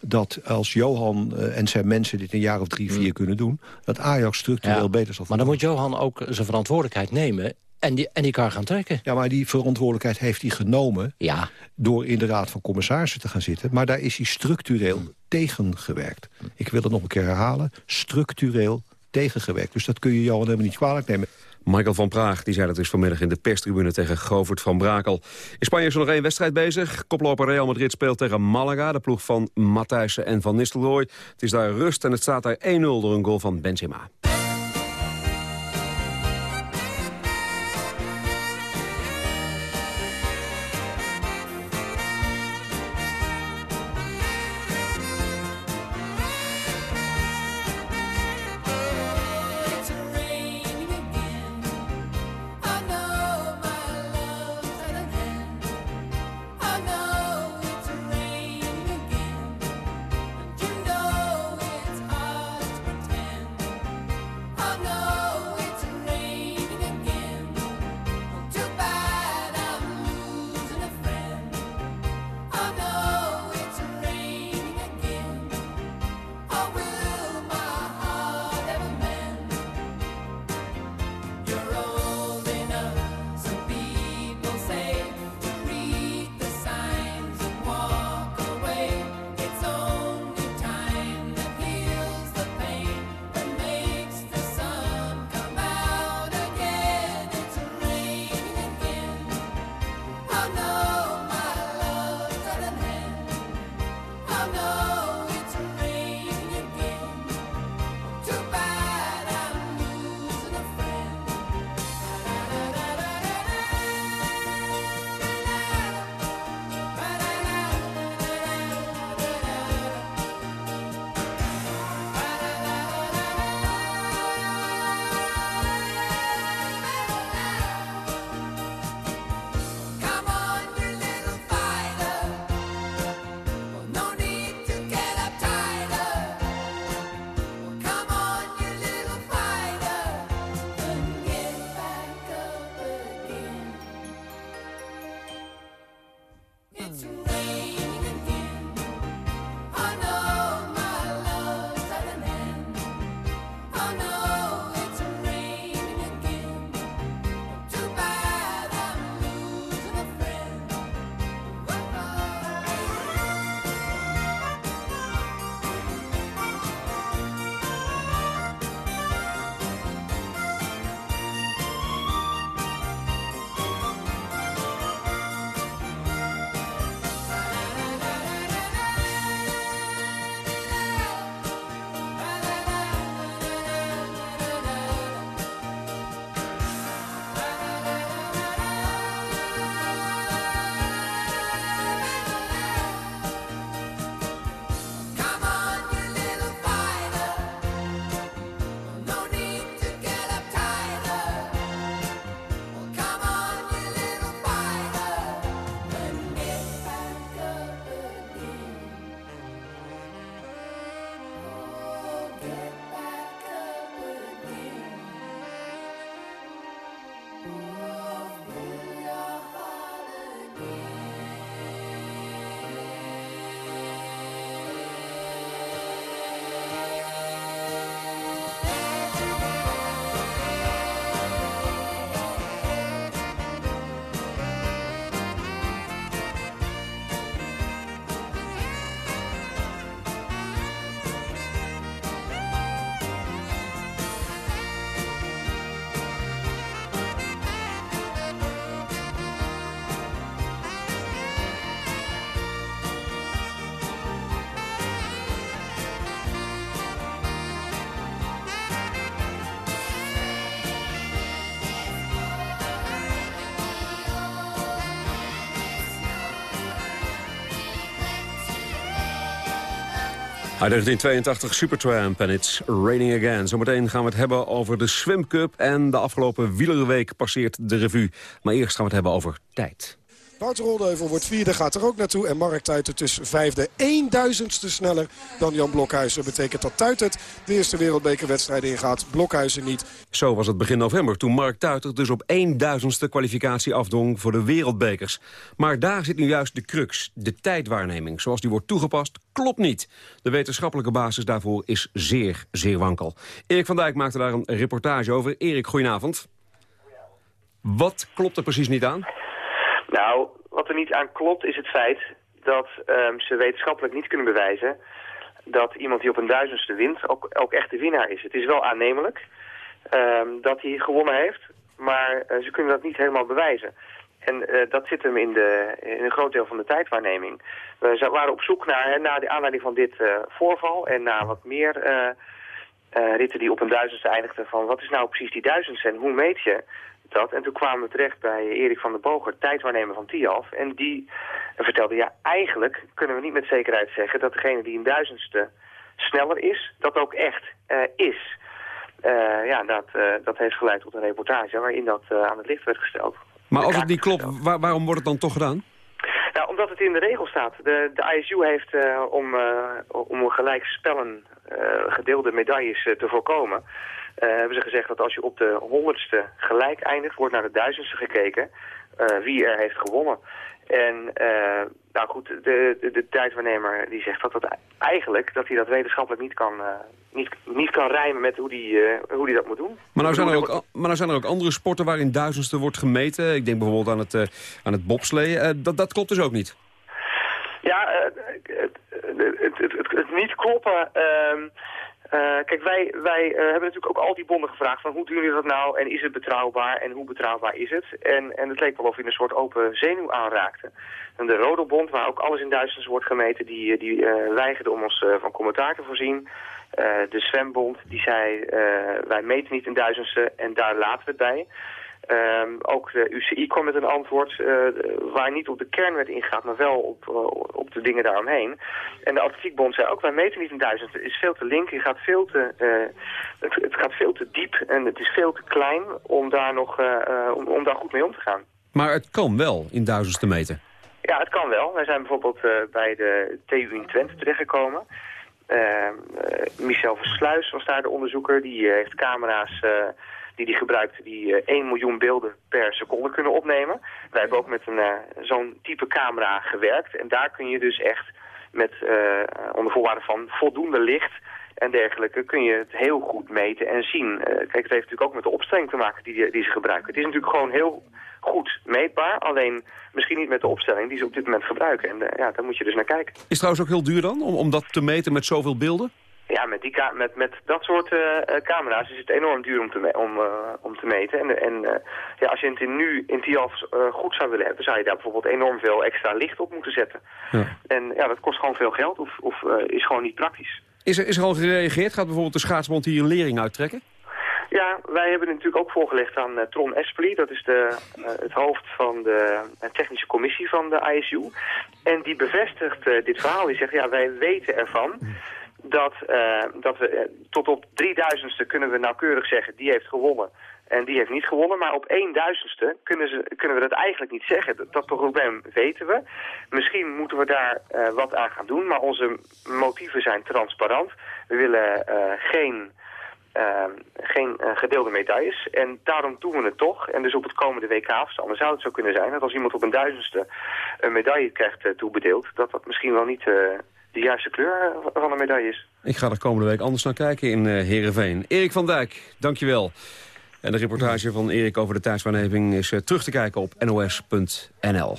dat als Johan uh, en zijn mensen dit een jaar of drie, vier mm. kunnen doen... dat Ajax structureel ja, beter zal Maar dan moet Johan ook zijn verantwoordelijkheid nemen... En die, en die kan gaan trekken. Ja, maar die verantwoordelijkheid heeft hij genomen... Ja. door in de Raad van Commissarissen te gaan zitten. Maar daar is hij structureel mm. tegengewerkt. Ik wil het nog een keer herhalen. Structureel tegengewerkt. Dus dat kun je Johan helemaal niet kwalijk nemen. Michael van Praag die zei dat dus vanmiddag in de perstribune tegen Govert van Brakel. In Spanje is er nog één wedstrijd bezig. Koploper Real Madrid speelt tegen Malaga, de ploeg van Matthijssen en Van Nistelrooy. Het is daar rust en het staat daar 1-0 door een goal van Benzema. Uit 1982 Supertramp en It's Raining Again. Zometeen gaan we het hebben over de Swim Cup en de afgelopen wielerweek passeert de revue. Maar eerst gaan we het hebben over tijd. Wouter Roldeuvel wordt vierde, gaat er ook naartoe. En Mark Tuitert dus vijfde. 1000ste sneller dan Jan Blokhuizen. betekent dat Tuitert de eerste wereldbekerwedstrijd ingaat. Blokhuizen niet. Zo was het begin november toen Mark Tuitert dus op 1000ste kwalificatie afdong voor de wereldbekers. Maar daar zit nu juist de crux. De tijdwaarneming, zoals die wordt toegepast, klopt niet. De wetenschappelijke basis daarvoor is zeer, zeer wankel. Erik van Dijk maakte daar een reportage over. Erik, goedenavond. Wat klopt er precies niet aan? Nou, wat er niet aan klopt is het feit dat um, ze wetenschappelijk niet kunnen bewijzen dat iemand die op een duizendste wint ook, ook echt de winnaar is. Het is wel aannemelijk um, dat hij gewonnen heeft, maar uh, ze kunnen dat niet helemaal bewijzen. En uh, dat zit hem in, de, in een groot deel van de tijdwaarneming. We waren op zoek naar, na de aanleiding van dit uh, voorval en naar wat meer ritten die op een duizendste eindigden van wat is nou precies die duizendste en hoe meet je dat. En toen kwamen we terecht bij Erik van der Boger, tijdwaarnemer van TIAF. En die vertelde, ja, eigenlijk kunnen we niet met zekerheid zeggen... dat degene die een duizendste sneller is, dat ook echt uh, is. Uh, ja, dat, uh, dat heeft geleid tot een reportage waarin dat aan het licht werd gesteld. Maar als het niet klopt, waar, waarom wordt het dan toch gedaan? Nou, omdat het in de regel staat. De, de ISU heeft om, om gelijk spellen gedeelde medailles te voorkomen... Uh, hebben ze gezegd dat als je op de honderdste gelijk eindigt, wordt naar de duizendste gekeken uh, wie er heeft gewonnen. En uh, nou goed, de, de, de, tijdwaarnemer die zegt dat dat eigenlijk dat hij dat wetenschappelijk niet kan, niet, niet kan rijmen met hoe die, hoe die dat moet doen. Maar nou, zijn er ook, maar nou zijn er ook andere sporten waarin duizendste wordt gemeten. Ik denk bijvoorbeeld aan het, aan het bobslee. dat, dat klopt dus ook niet. Ja, het, het, het, het, niet kloppen... Ehm, uh, kijk, wij, wij uh, hebben natuurlijk ook al die bonden gevraagd van hoe doen jullie dat nou en is het betrouwbaar en hoe betrouwbaar is het? En, en het leek wel of je een soort open zenuw aanraakte. En de Rodelbond, waar ook alles in Duitsland wordt gemeten, die, die uh, weigerde om ons van commentaar te voorzien. de Zwembond, die zei wij meten niet in duizendste en daar laten we het bij. Um, ook de UCI kwam met een antwoord uh, waar niet op de kern werd ingegaan, maar wel op, uh, op de dingen daaromheen. En de Atletiekbond zei ook, wij meten niet in duizend. Het is veel te link, het gaat veel te, uh, het, het, gaat veel te diep en het is veel te klein om daar, nog, om, om, daar goed mee om te gaan. Maar het kan wel in duizendste meten? Ja, het kan wel. Wij zijn bijvoorbeeld bij de TU in Twente terechtgekomen. Ehm, Michel Versluis was daar de onderzoeker, die heeft camera's die die gebruikt die 1 eh, miljoen beelden per seconde kunnen opnemen. Wij hebben ook met een uh, zo'n type camera gewerkt. En daar kun je dus echt met uh, onder voorwaarde van voldoende licht en dergelijke kun je het heel goed meten en zien. Kijk, het heeft natuurlijk ook met de opstelling te maken die, die ze gebruiken. Het is natuurlijk gewoon heel goed meetbaar, alleen misschien niet met de opstelling die ze op dit moment gebruiken. En ja, daar moet je dus naar kijken. Is het trouwens ook heel duur dan, om, om dat te meten met zoveel beelden? Ja, met, die met, met dat soort uh, camera's is het enorm duur om te, om, uh, om te meten. En, en uh, ja, als je het in nu in TIAF goed zou willen hebben, zou je daar bijvoorbeeld enorm veel extra licht op moeten zetten. Ja. En ja, dat kost gewoon veel geld of, of is gewoon niet praktisch. Is er, is er al gereageerd? Gaat bijvoorbeeld de schaatsbond hier een lering uittrekken? Ja, wij hebben het natuurlijk ook voorgelegd aan Tron Espoli. Dat is de, het hoofd van de technische commissie van de ISU. En die bevestigt dit verhaal. Die zegt, ja, wij weten ervan dat, uh, dat we uh, tot op drieduizendste kunnen we nauwkeurig zeggen die heeft gewonnen en die heeft niet gewonnen. Maar op één duizendste kunnen, ze, kunnen we dat eigenlijk niet zeggen. Dat, probleem weten we. Misschien moeten we daar uh, wat aan gaan doen, maar onze motieven zijn transparant. We willen geen, geen gedeelde medailles en daarom doen we het toch. En dus op het komende WK afstanden zou het zo kunnen zijn dat als iemand op een duizendste een medaille krijgt toebedeeld, dat dat misschien wel niet de juiste kleur van de medaille is. Ik ga er komende week anders naar kijken in uh, Heerenveen. Erik van Dijk, dankjewel. En de reportage van Erik over de thuiswaarneming is uh, terug te kijken op nos.nl.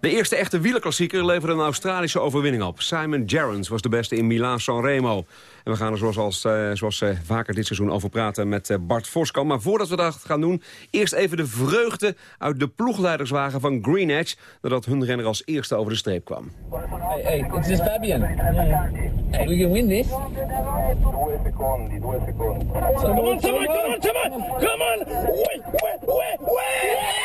De eerste echte wielerklassieker leverde een Australische overwinning op. Simon Gerrans was de beste in Milaan-San Remo. En we gaan er zoals, als, uh, zoals uh, vaker dit seizoen over praten met uh, Bart Voskamp. Maar voordat we dat gaan doen, eerst even de vreugde uit de ploegleiderswagen van Green Edge... nadat hun renner als eerste over de streep kwam. Hey, hey, it's just Fabian. Hey, we can win this. Due secondi, due secondi. Come on, come on, come on, come on! Come on! Wait, wait, wait, wait!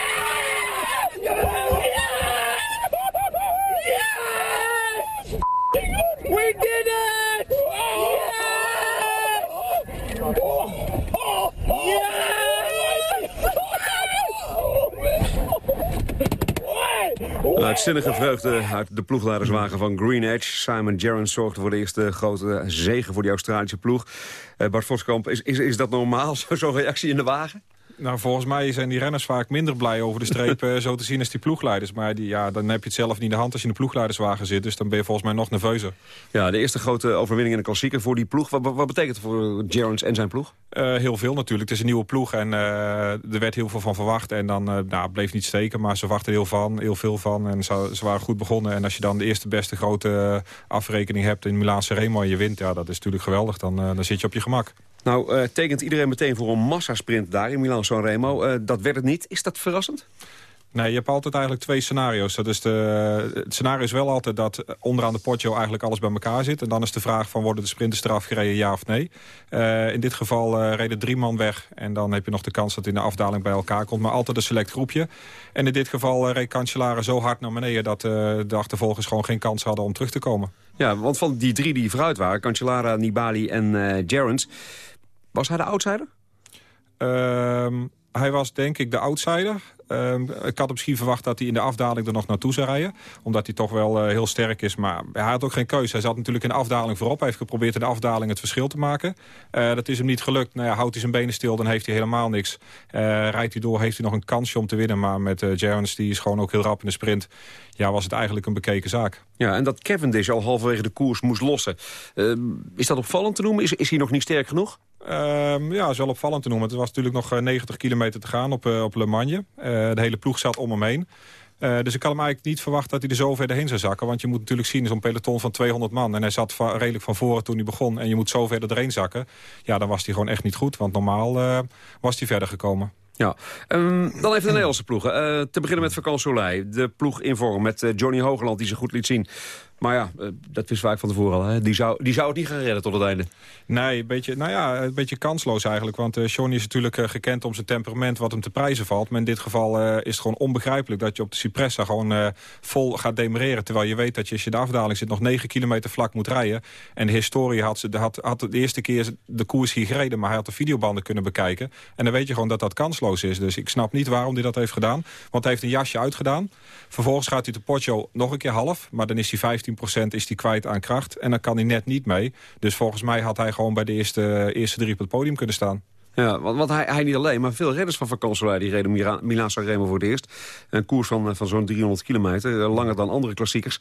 We did it! Yeah! Yeah! Uitzinnige vreugde uit de ploegleiderswagen van Green Edge. Simon Gerrans zorgde voor de eerste grote zegen voor die Australische ploeg. Eh, Bart Voskamp, is, is, is dat normaal, zo'n reactie in de wagen? Nou, volgens mij zijn die renners vaak minder blij over de streep... Eh, zo te zien als die ploegleiders. Maar die, ja, dan heb je het zelf niet in de hand als je in de ploegleiderswagen zit. Dus dan ben je volgens mij nog nerveuzer. Ja, de eerste grote overwinning in de klassieker voor die ploeg. Wat, wat betekent het voor Gerrans en zijn ploeg? Uh, heel veel natuurlijk. Het is een nieuwe ploeg en uh, er werd heel veel van verwacht. En dan nou, bleef niet steken, maar ze wachten heel, van, heel veel van. En ze, ze, waren goed begonnen. En als je dan de eerste beste grote afrekening hebt in Milaanse Remo en je wint... ja, dat is natuurlijk geweldig. Dan, dan zit je op je gemak. Nou, uh, tekent iedereen meteen voor een massasprint daar in Milan-San Remo. Uh, dat werd het niet. Is dat verrassend? Nee, je hebt altijd eigenlijk twee scenario's. Dat is de, het scenario is wel altijd dat onderaan de potjo eigenlijk alles bij elkaar zit. En dan is de vraag van worden de sprinters eraf gereden, ja of nee. Uh, in dit geval uh, reden drie man weg. En dan heb je nog de kans dat in de afdaling bij elkaar komt. Maar altijd een select groepje. En in dit geval uh, reed Cancellara zo hard naar beneden... dat de achtervolgers gewoon geen kans hadden om terug te komen. Ja, want van die drie die vooruit waren... Cancellara, Nibali en Gerrans... was hij de outsider? Uh, hij was denk ik de outsider. Uh, ik had misschien verwacht dat hij in de afdaling er nog naartoe zou rijden. Omdat hij toch wel uh, heel sterk is. Maar hij had ook geen keuze. Hij zat natuurlijk in de afdaling voorop. Hij heeft geprobeerd in de afdaling het verschil te maken. Uh, dat is hem niet gelukt. Nou ja, houdt hij zijn benen stil, dan heeft hij helemaal niks. Uh, rijdt hij door, heeft hij nog een kansje om te winnen. Maar met uh, die is gewoon ook heel rap in de sprint... ja, was het eigenlijk een bekeken zaak. Ja, en dat Cavendish al halverwege de koers moest lossen. is dat opvallend te noemen? Is, is hij nog niet sterk genoeg? Uh, ja, is wel opvallend te noemen. Het was natuurlijk nog 90 kilometer te gaan op, uh, op Le Mans. Uh, de hele ploeg zat om hem heen. Dus ik had hem eigenlijk niet verwacht dat hij er zo ver heen zou zakken. Want je moet natuurlijk zien, zo'n peloton van 200 man. En hij zat redelijk van voren toen hij begon. En je moet zo ver erheen zakken. Ja, dan was hij gewoon echt niet goed. Want normaal was hij verder gekomen. Ja, um, dan even de Nederlandse ploegen. Te beginnen met Vakant Soleil. De ploeg in vorm met Johnny Hogeland die ze goed liet zien. Maar ja, uh, dat wist vaak van tevoren al. Hè? Die, zou, die zou het niet gaan redden tot het einde. Nee, een beetje, nou ja, een beetje kansloos eigenlijk. Want uh, is natuurlijk uh, gekend om zijn temperament wat hem te prijzen valt. Maar in dit geval is het gewoon onbegrijpelijk dat je op de Cipressa gewoon vol gaat demereren. Terwijl je weet dat je als je de afdaling zit nog 9 kilometer vlak moet rijden. En de historie had, ze, had, had de eerste keer de koers hier gereden. Maar hij had de videobanden kunnen bekijken. En dan weet je gewoon dat dat kansloos is. Dus ik snap niet waarom hij dat heeft gedaan. Want hij heeft een jasje uitgedaan. Vervolgens gaat hij de Poggio nog een keer half. Maar dan is hij 15% is hij kwijt aan kracht. En dan kan hij net niet mee. Dus volgens mij had hij gewoon bij de eerste, eerste drie op het podium kunnen staan. Ja, want, hij, hij, niet alleen, maar veel redders van Vakansolei... die reden Mila Milaan voor het eerst. Een koers van, van zo'n 300 kilometer, langer dan andere klassiekers.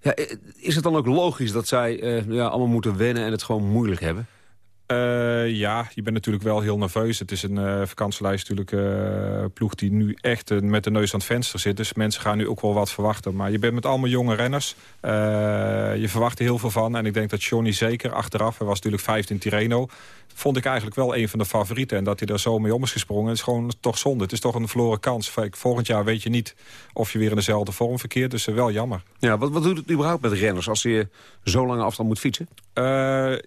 Ja, is het dan ook logisch dat zij uh, ja, allemaal moeten wennen... en het gewoon moeilijk hebben? Uh, ja, je bent natuurlijk wel heel nerveus. Het is een uh, vakantielijst natuurlijk uh, ploeg die nu echt met de neus aan het venster zit. Dus mensen gaan nu ook wel wat verwachten. Maar je bent met allemaal jonge renners. je verwacht er heel veel van. En ik denk dat Johnny zeker achteraf, hij was natuurlijk vijfde in Tirreno... vond ik eigenlijk wel een van de favorieten. En dat hij er zo mee om is gesprongen, het is gewoon toch zonde. Het is toch een verloren kans. Volgend jaar weet je niet of je weer in dezelfde vorm verkeert. Dus wel jammer. Ja, wat, wat doet het überhaupt met renners als je zo lange afstand moet fietsen?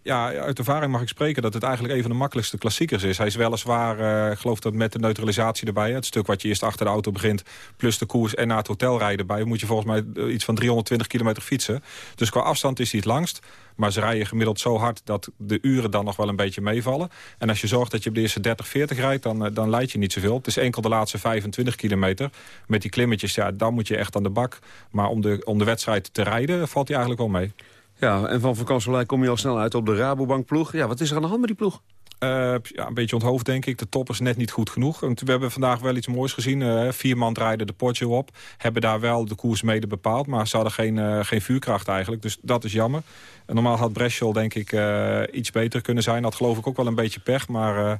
ja, uit ervaring mag ik spreken dat het eigenlijk een van de makkelijkste klassiekers is. Hij is weliswaar, uh, ik geloof dat met de neutralisatie erbij... het stuk wat je eerst achter de auto begint... plus de koers en naar het hotel rijden erbij... moet je volgens mij iets van 320 kilometer fietsen. Dus qua afstand is hij het langst. Maar ze rijden gemiddeld zo hard dat de uren dan nog wel een beetje meevallen. En als je zorgt dat je op de eerste 30, 40 rijdt, dan, dan leid je niet zoveel. Het is enkel de laatste 25 kilometer. Met die klimmetjes, ja, dan moet je echt aan de bak. Maar om de, om de wedstrijd te rijden, valt hij eigenlijk wel mee. Ja, en van vakantie kom je al snel uit op de Rabobank-ploeg. Ja, wat is er aan de hand met die ploeg? Uh, ja, een beetje onthoofd, denk ik. De top is net niet goed genoeg. Want we hebben vandaag wel iets moois gezien. Uh, vier man rijden de Poggio op. Hebben daar wel de koers mede bepaald. Maar ze hadden geen, uh, geen vuurkracht eigenlijk. Dus dat is jammer. En normaal had Breschel denk ik iets beter kunnen zijn. Dat geloof ik ook wel een beetje pech. Maar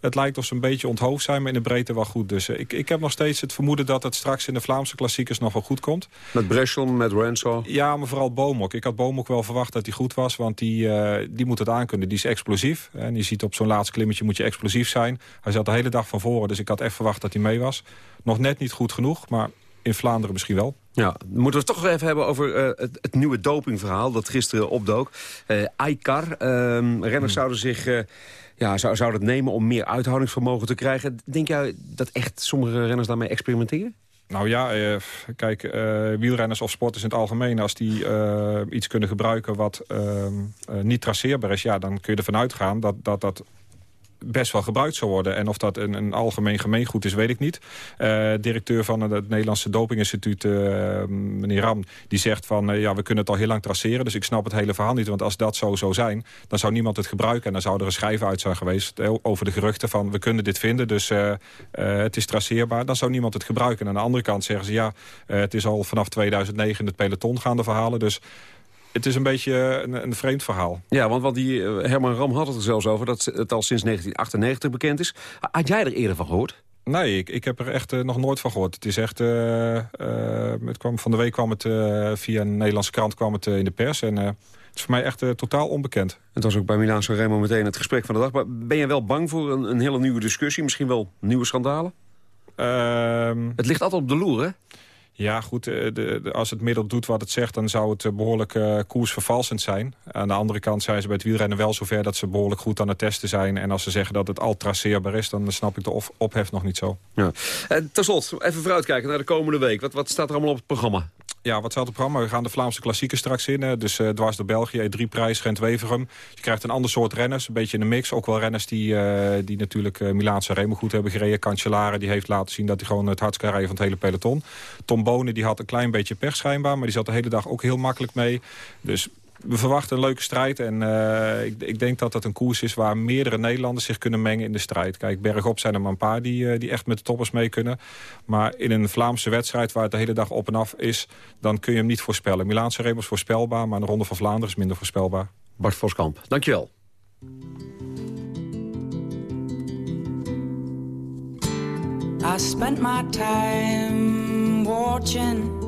het lijkt of ze een beetje onthoofd zijn, maar in de breedte wel goed. Dus ik, ik heb nog steeds het vermoeden dat het straks in de Vlaamse klassiekers nog wel goed komt. Met Breschel, met Renshaw? Ja, maar vooral Bomok. Ik had Bomok wel verwacht dat hij goed was, want die, uh, die moet het aankunnen. Die is explosief. En je ziet op zo'n laatste klimmetje moet je explosief zijn. Hij zat de hele dag van voren, dus ik had echt verwacht dat hij mee was. Nog net niet goed genoeg, maar in Vlaanderen misschien wel. Ja, moeten we het toch even hebben over uh, het, het, nieuwe dopingverhaal dat gisteren opdook. Uh, Aikar, uh, renners hmm. zouden zich ja, zou, zou dat nemen om meer uithoudingsvermogen te krijgen. Denk jij dat echt sommige renners daarmee experimenteren? Nou ja, eh, kijk, uh, wielrenners of sporters in het algemeen... als die uh, iets kunnen gebruiken wat ehm, niet traceerbaar is... ja, dan kun je ervan uitgaan dat dat, dat best wel gebruikt zou worden. En of dat een, een algemeen gemeengoed is, weet ik niet. Uh, directeur van het Nederlandse Dopinginstituut, uh, meneer Ram... die zegt van, uh, ja, we kunnen het al heel lang traceren... dus ik snap het hele verhaal niet. Want als dat zo zou zijn, dan zou niemand het gebruiken... en dan zou er een schrijf uit zijn geweest over de geruchten van... we kunnen dit vinden, dus het is traceerbaar. Dan zou niemand het gebruiken. En aan de andere kant zeggen ze, ja, het is al vanaf 2009 in het peloton gaande verhalen... dus het is een beetje een, een, vreemd verhaal. Ja, want, want die, Herman Ram had het er zelfs over... dat het al sinds 1998 bekend is. Had jij er eerder van gehoord? Nee, ik, ik heb er echt uh, nog nooit van gehoord. Het is echt... Uh, uh, het kwam, van de week kwam het via een Nederlandse krant kwam het, in de pers. En het is voor mij echt totaal onbekend. Het was ook bij Milaan Remo meteen het gesprek van de dag. Maar ben je wel bang voor een, een hele nieuwe discussie? Misschien wel nieuwe schandalen? Ehm, het ligt altijd op de loer, hè? Ja, goed, de, de, als het middel doet wat het zegt... dan zou het behoorlijk uh, koersvervalsend zijn. Aan de andere kant zijn ze bij het wielrennen wel zover... dat ze behoorlijk goed aan het testen zijn. En als ze zeggen dat het al traceerbaar is... dan snap ik de ophef nog niet zo. Ja. En ten slotte, even vooruitkijken naar de komende week. Wat, wat staat er allemaal op het programma? Ja, wat staat het programma? We gaan de Vlaamse klassieken straks in. Dus uh, dwars door België, E3-prijs, Gent-Weverum. Je krijgt een ander soort renners, een beetje in de mix. Ook wel renners die, uh, die natuurlijk uh, Milaanse Remo goed hebben gereden. Cancellara, die heeft laten zien dat hij gewoon het hardst kan rijden van het hele peloton. Tom Bonen, die had een klein beetje pech schijnbaar. Maar die zat de hele dag ook heel makkelijk mee. Dus we verwachten een leuke strijd. En uh, ik, ik, denk dat dat een koers is waar meerdere Nederlanders zich kunnen mengen in de strijd. Kijk, bergop zijn er maar een paar die, uh, die echt met de toppers mee kunnen. Maar in een Vlaamse wedstrijd waar het de hele dag op en af is... dan kun je hem niet voorspellen. Milaanse Remo is voorspelbaar, maar de Ronde van Vlaanderen is minder voorspelbaar. Bart Voskamp, dankjewel. I spent my time watching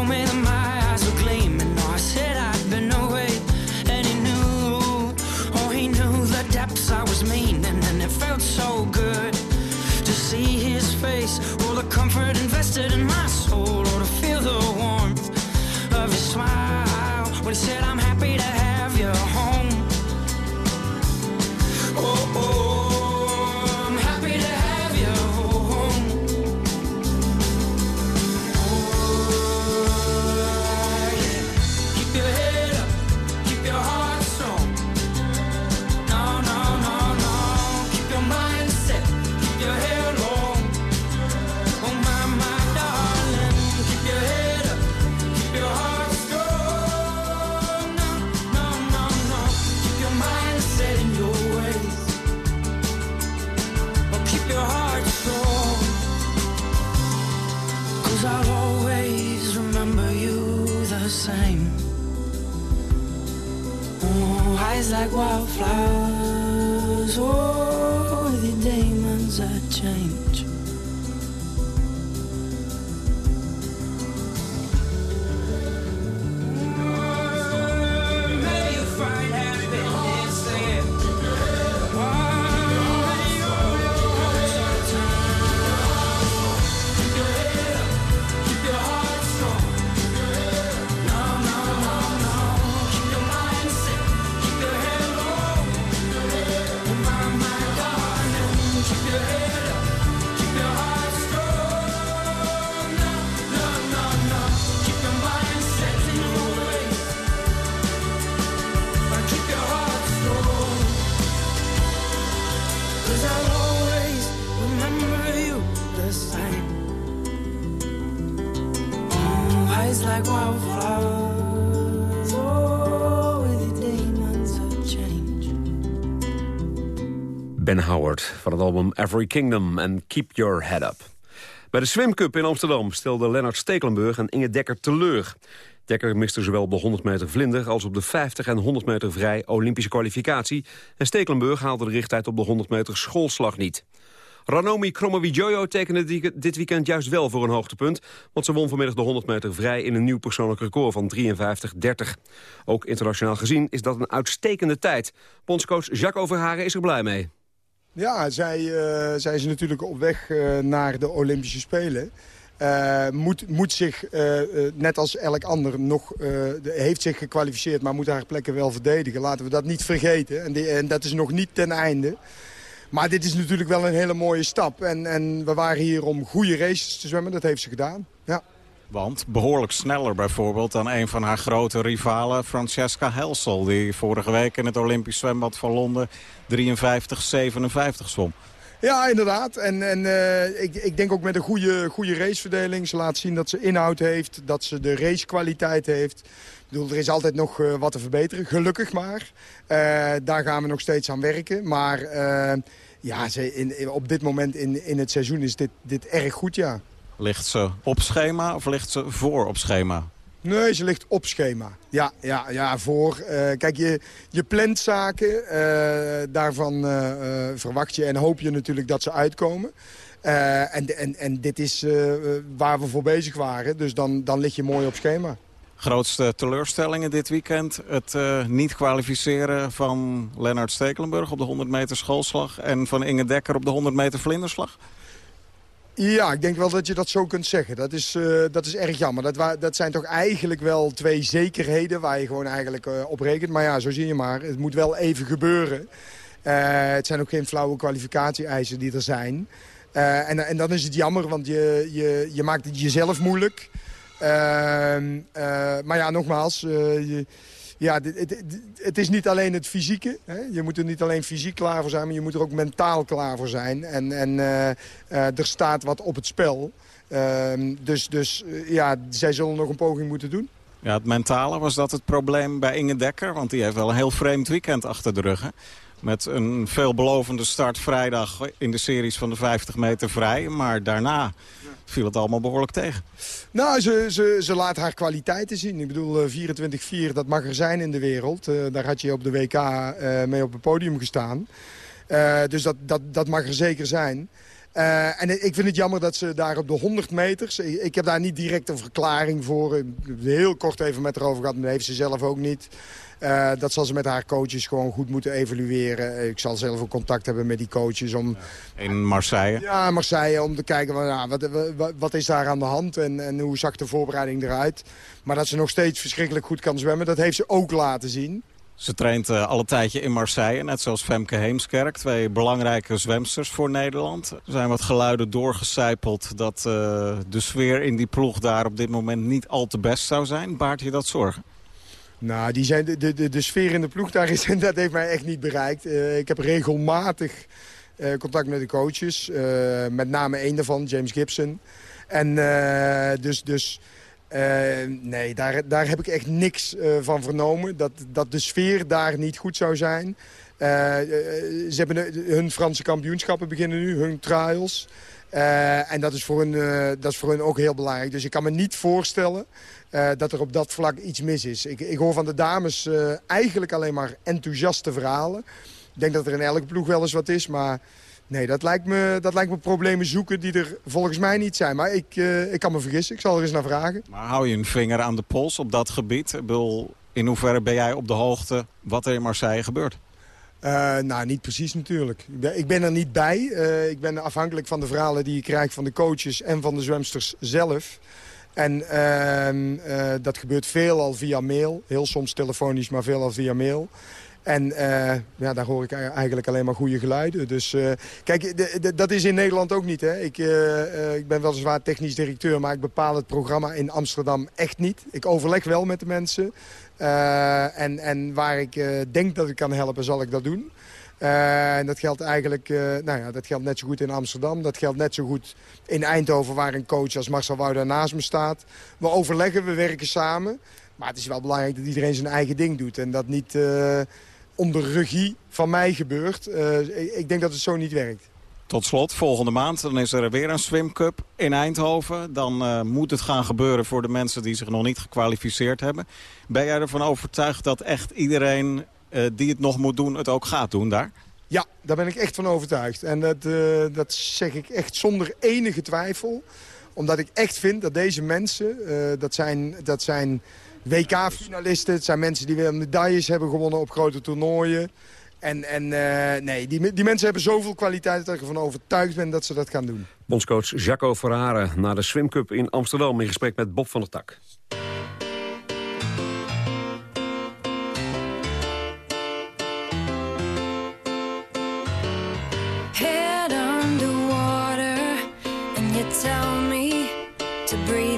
moment album Every Kingdom en Keep Your Head Up. Bij de Swim in Amsterdam stelden Lennart Stekelenburg en Inge Dekker teleur. Dekker miste zowel op de 100 meter vlinder als op de 50 en 100 meter vrij Olympische kwalificatie. En Stekelenburg haalde de richttijd op de 100 meter schoolslag niet. Ranomi Kromowidjojo tekende dit weekend juist wel voor een hoogtepunt. Want ze won vanmiddag de 100 meter vrij in een nieuw persoonlijk record van 53-30. Ook internationaal gezien is dat een uitstekende tijd. Bondscoach Jacques Overharen is er blij mee. Ja, zij, uh, zij is natuurlijk op weg uh, naar de Olympische Spelen. Uh, moet, moet zich, net als elk ander, nog, heeft zich gekwalificeerd... maar moet haar plekken wel verdedigen. Laten we dat niet vergeten. En, en dat is nog niet ten einde. Maar dit is natuurlijk wel een hele mooie stap. En, en we waren hier om goede races te zwemmen. Dat heeft ze gedaan. Want behoorlijk sneller bijvoorbeeld dan een van haar grote rivalen, Francesca Helsel. Die vorige week in het Olympisch zwembad van Londen 53-57 zwom. Ja, inderdaad. En, en uh, ik, ik denk ook met een goede, goede raceverdeling. Ze laat zien dat ze inhoud heeft, dat ze de racekwaliteit heeft. Ik bedoel, er is altijd nog uh, wat te verbeteren, gelukkig maar. Uh, daar gaan we nog steeds aan werken. Maar ja, ze in, op dit moment in, in het seizoen is dit, dit erg goed, ja. Ligt ze op schema of ligt ze voor op schema? Nee, ze ligt op schema. Ja, ja, ja voor. Uh, kijk, je, je plant zaken. Uh, daarvan uh, verwacht je en hoop je natuurlijk dat ze uitkomen. en, en, en dit is waar we voor bezig waren. Dus dan, dan lig je mooi op schema. Grootste teleurstellingen dit weekend. Het niet kwalificeren van Lennart Stekelenburg op de 100 meter schoolslag. En van Inge Dekker op de 100 meter vlinderslag. Ja, ik denk wel dat je dat zo kunt zeggen. Dat is, uh, dat is erg jammer. Dat, dat zijn toch eigenlijk wel twee zekerheden waar je gewoon eigenlijk uh, op rekent. Maar ja, zo zie je maar. Het moet wel even gebeuren. Uh, het zijn ook geen flauwe kwalificatie-eisen die er zijn. en, en dan is het jammer, want je, je, je maakt het jezelf moeilijk. Ehm, maar ja, nogmaals... Je, ja, het, het, is niet alleen het fysieke. Hè? Je moet er niet alleen fysiek klaar voor zijn, maar je moet er ook mentaal klaar voor zijn. En, en uh, uh, er staat wat op het spel. Uh, dus dus ja, zij zullen nog een poging moeten doen. Ja, het mentale, was dat het probleem bij Inge Dekker? Want die heeft wel een heel vreemd weekend achter de rug. Hè? Met een veelbelovende start vrijdag in de series van de 50 meter vrij. Maar daarna viel het allemaal behoorlijk tegen. Nou, ze, ze, ze laat haar kwaliteiten zien. Ik bedoel, 24-4, dat mag er zijn in de wereld. Uh, daar had je op de WK uh, mee op het podium gestaan. Dus dat, dat, dat mag er zeker zijn. En ik vind het jammer dat ze daar op de 100 meters... Ik heb daar niet direct een verklaring voor. Ik heb heel kort even met haar over gehad, maar dat heeft ze zelf ook niet. Uh, dat zal ze met haar coaches gewoon goed moeten evalueren. Ik zal zelf ook contact hebben met die coaches. Om, in Marseille? Ja, Marseille. Om te kijken nou, wat, wat, wat, is daar aan de hand en, en hoe zag de voorbereiding eruit. Maar dat ze nog steeds verschrikkelijk goed kan zwemmen, dat heeft ze ook laten zien. Ze traint uh, al een tijdje in Marseille, net zoals Femke Heemskerk. Twee belangrijke zwemsters voor Nederland. Er zijn wat geluiden doorgecijpeld dat uh, de sfeer in die ploeg daar op dit moment niet al te best zou zijn. Baart je dat zorgen? Nou, die zijn de, de, de sfeer in de ploeg daar is, dat heeft mij echt niet bereikt. Uh, ik heb regelmatig uh, contact met de coaches. Uh, met name één daarvan, James Gibson. En dus... dus nee, daar, daar heb ik echt niks van vernomen. Dat, dat de sfeer daar niet goed zou zijn. ze hebben hun Franse kampioenschappen beginnen nu, hun trials. En dat is, voor hun, dat is voor hun ook heel belangrijk. Dus ik kan me niet voorstellen uh, dat er op dat vlak iets mis is. Ik, ik hoor van de dames eigenlijk alleen maar enthousiaste verhalen. Ik denk dat er in elke ploeg wel eens wat is, maar... Nee, dat lijkt, me, dat lijkt me problemen zoeken die er volgens mij niet zijn. Maar ik, ik kan me vergissen, ik zal er eens naar vragen. Maar hou je een vinger aan de pols op dat gebied? Ik bedoel, in hoeverre ben jij op de hoogte wat er in Marseille gebeurt? Uh, nou, niet precies natuurlijk. Ik ben, ik ben er niet bij. Uh, ik ben afhankelijk van de verhalen die ik krijg van de coaches en van de zwemsters zelf. En uh, dat gebeurt veelal via mail. Heel soms telefonisch, maar veelal via mail. En ja, daar hoor ik eigenlijk alleen maar goede geluiden. Dus kijk, dat is in Nederland ook niet. Hè. Ik, ik ben weliswaar technisch directeur, maar ik bepaal het programma in Amsterdam echt niet. Ik overleg wel met de mensen. En, en waar ik denk dat ik kan helpen, zal ik dat doen. En dat geldt eigenlijk uh, nou ja, dat geldt net zo goed in Amsterdam. Dat geldt net zo goed in Eindhoven waar een coach als Marcel Wouda naast me staat. We overleggen, we werken samen. Maar het is wel belangrijk dat iedereen zijn eigen ding doet. En dat niet uh, onder regie van mij gebeurt. Ik, ik denk dat het zo niet werkt. Tot slot, volgende maand dan is er weer een Swim Cup in Eindhoven. Dan moet het gaan gebeuren voor de mensen die zich nog niet gekwalificeerd hebben. Ben jij ervan overtuigd dat echt iedereen die het nog moet doen het ook gaat doen daar? Ja, daar ben ik echt van overtuigd. En dat, uh, dat zeg ik echt zonder enige twijfel. Omdat ik echt vind dat deze mensen, dat zijn... Dat zijn WK-finalisten, het zijn mensen die weer medailles hebben gewonnen op grote toernooien. En, en uh, nee, die, die mensen hebben zoveel kwaliteit dat ik ervan overtuigd ben dat ze dat gaan doen. Bondscoach Jaco Ferrare na de Swim Cup in Amsterdam... in gesprek met Bob van der Tak. Tell me to breathe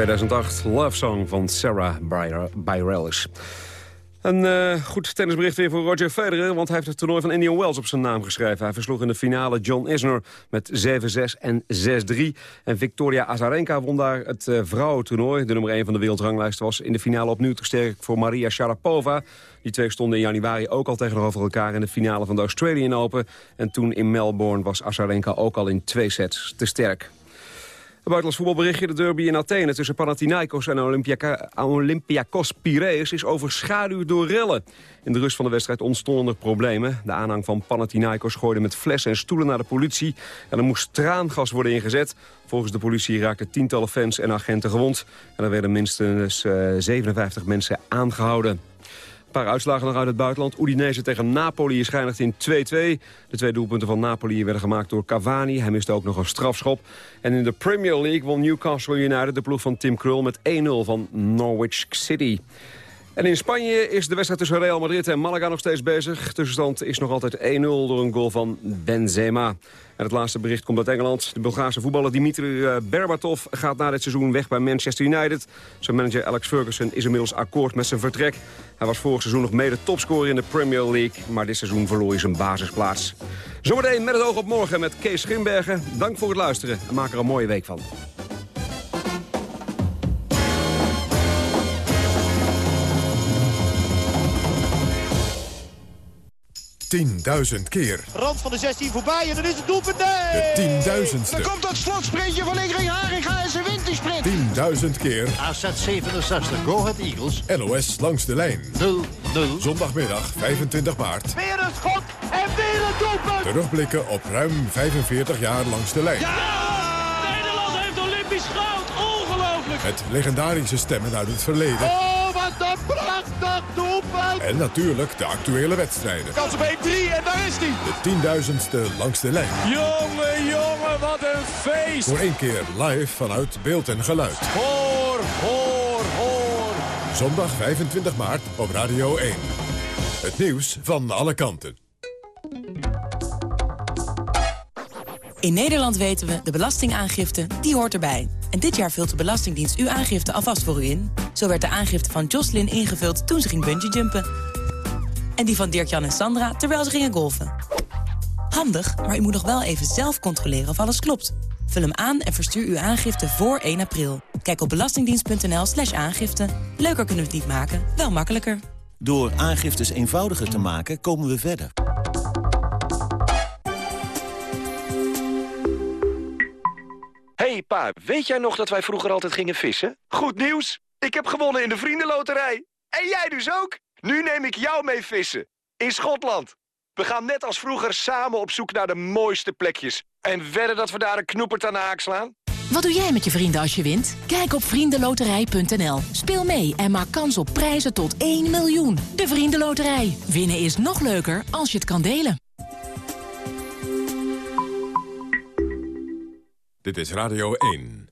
2008, Love Song van Sarah Bareilles. Een uh, goed tennisbericht weer voor Roger Federer... want hij heeft het toernooi van Indian Wells op zijn naam geschreven. Hij versloeg in de finale John Isner met 7-6 en 6-3. En Victoria Azarenka won daar het uh, vrouwentoernooi. De nummer 1 van de wereldranglijst was in de finale opnieuw te sterk voor Maria Sharapova. Die twee stonden in januari ook al tegenover elkaar in de finale van de Australian Open. En toen in Melbourne was Azarenka ook al in twee sets te sterk. Buitenlands voetbalberichtje. De derby in Athene tussen Panathinaikos en Olympiakos Piraeus is overschaduwd door rellen. In de rust van de wedstrijd ontstonden er problemen. De aanhang van Panathinaikos gooide met flessen en stoelen naar de politie. En er moest traangas worden ingezet. Volgens de politie raakten tientallen fans en agenten gewond. En er werden minstens uh, eh, 57 mensen aangehouden. Een paar uitslagen nog uit het buitenland. Udinese tegen Napoli is geëindigd in 2-2. De twee doelpunten van Napoli werden gemaakt door Cavani. Hij miste ook nog een strafschop. En in de Premier League won Newcastle United de ploeg van Tim Krul met 1-0 van Norwich City. En in Spanje is de wedstrijd tussen Real Madrid en Malaga nog steeds bezig. Tussenstand is nog altijd 1-0 door een goal van Benzema. En het laatste bericht komt uit Engeland. De Bulgaarse voetballer Dimitri eh, Berbatov gaat na dit seizoen weg bij Manchester United. Zijn manager Alex Ferguson is inmiddels akkoord met zijn vertrek. Hij was vorig seizoen nog mede topscorer in de Premier League. Maar dit seizoen verloor hij zijn basisplaats. Zometeen met het oog op morgen met Kees Schimbergen. Dank voor het luisteren en maak er een mooie week van. 10.000 keer. Rand van de 16 voorbij en dan is het doelpunt. Nee! De tienduizendste. Dan komt dat slotsprintje van Ingrid Haringa en ze wint die sprint. 10.000 keer. AZ 67, Go Ahead Eagles. NOS langs de lijn. 0-0. Zondagmiddag 25 maart. Weer een schot en weer een doelpunt. Terugblikken op ruim 45 jaar langs de lijn. Ja! Nederland heeft Olympisch goud. Ongelooflijk. Met legendarische stemmen uit het verleden. Oh, En natuurlijk de actuele wedstrijden. Kans op 1-3 en daar is hij. De tienduizendste langs de lijn. Jongen, jongen, wat een feest. Voor één keer live vanuit beeld en geluid. Hoor, hoor, hoor. Zondag 25 maart op Radio 1. Het nieuws van alle kanten. In Nederland weten we, de belastingaangifte, die hoort erbij. En dit jaar vult de Belastingdienst uw aangifte alvast voor u in. Zo werd de aangifte van Jocelyn ingevuld toen ze ging bungeejumpen. En die van Dirk-Jan en Sandra terwijl ze gingen golfen. Handig, maar u moet nog wel even zelf controleren of alles klopt. Vul hem aan en verstuur uw aangifte voor 1 april. Kijk op belastingdienst.nl slash aangifte. Leuker kunnen we het niet maken, wel makkelijker. Door aangiftes eenvoudiger te maken, komen we verder. hey, pa, weet jij nog dat wij vroeger altijd gingen vissen? Goed nieuws! Ik heb gewonnen in de Vriendenloterij. En jij dus ook? Nu neem ik jou mee vissen. In Schotland. We gaan net als vroeger samen op zoek naar de mooiste plekjes. En wedden dat we daar een knoepert aan de haak slaan? Wat doe jij met je vrienden als je wint? Kijk op vriendenloterij.nl. Speel mee en maak kans op prijzen tot 1 miljoen. De Vriendenloterij. Winnen is nog leuker als je het kan delen. Dit is Radio 1.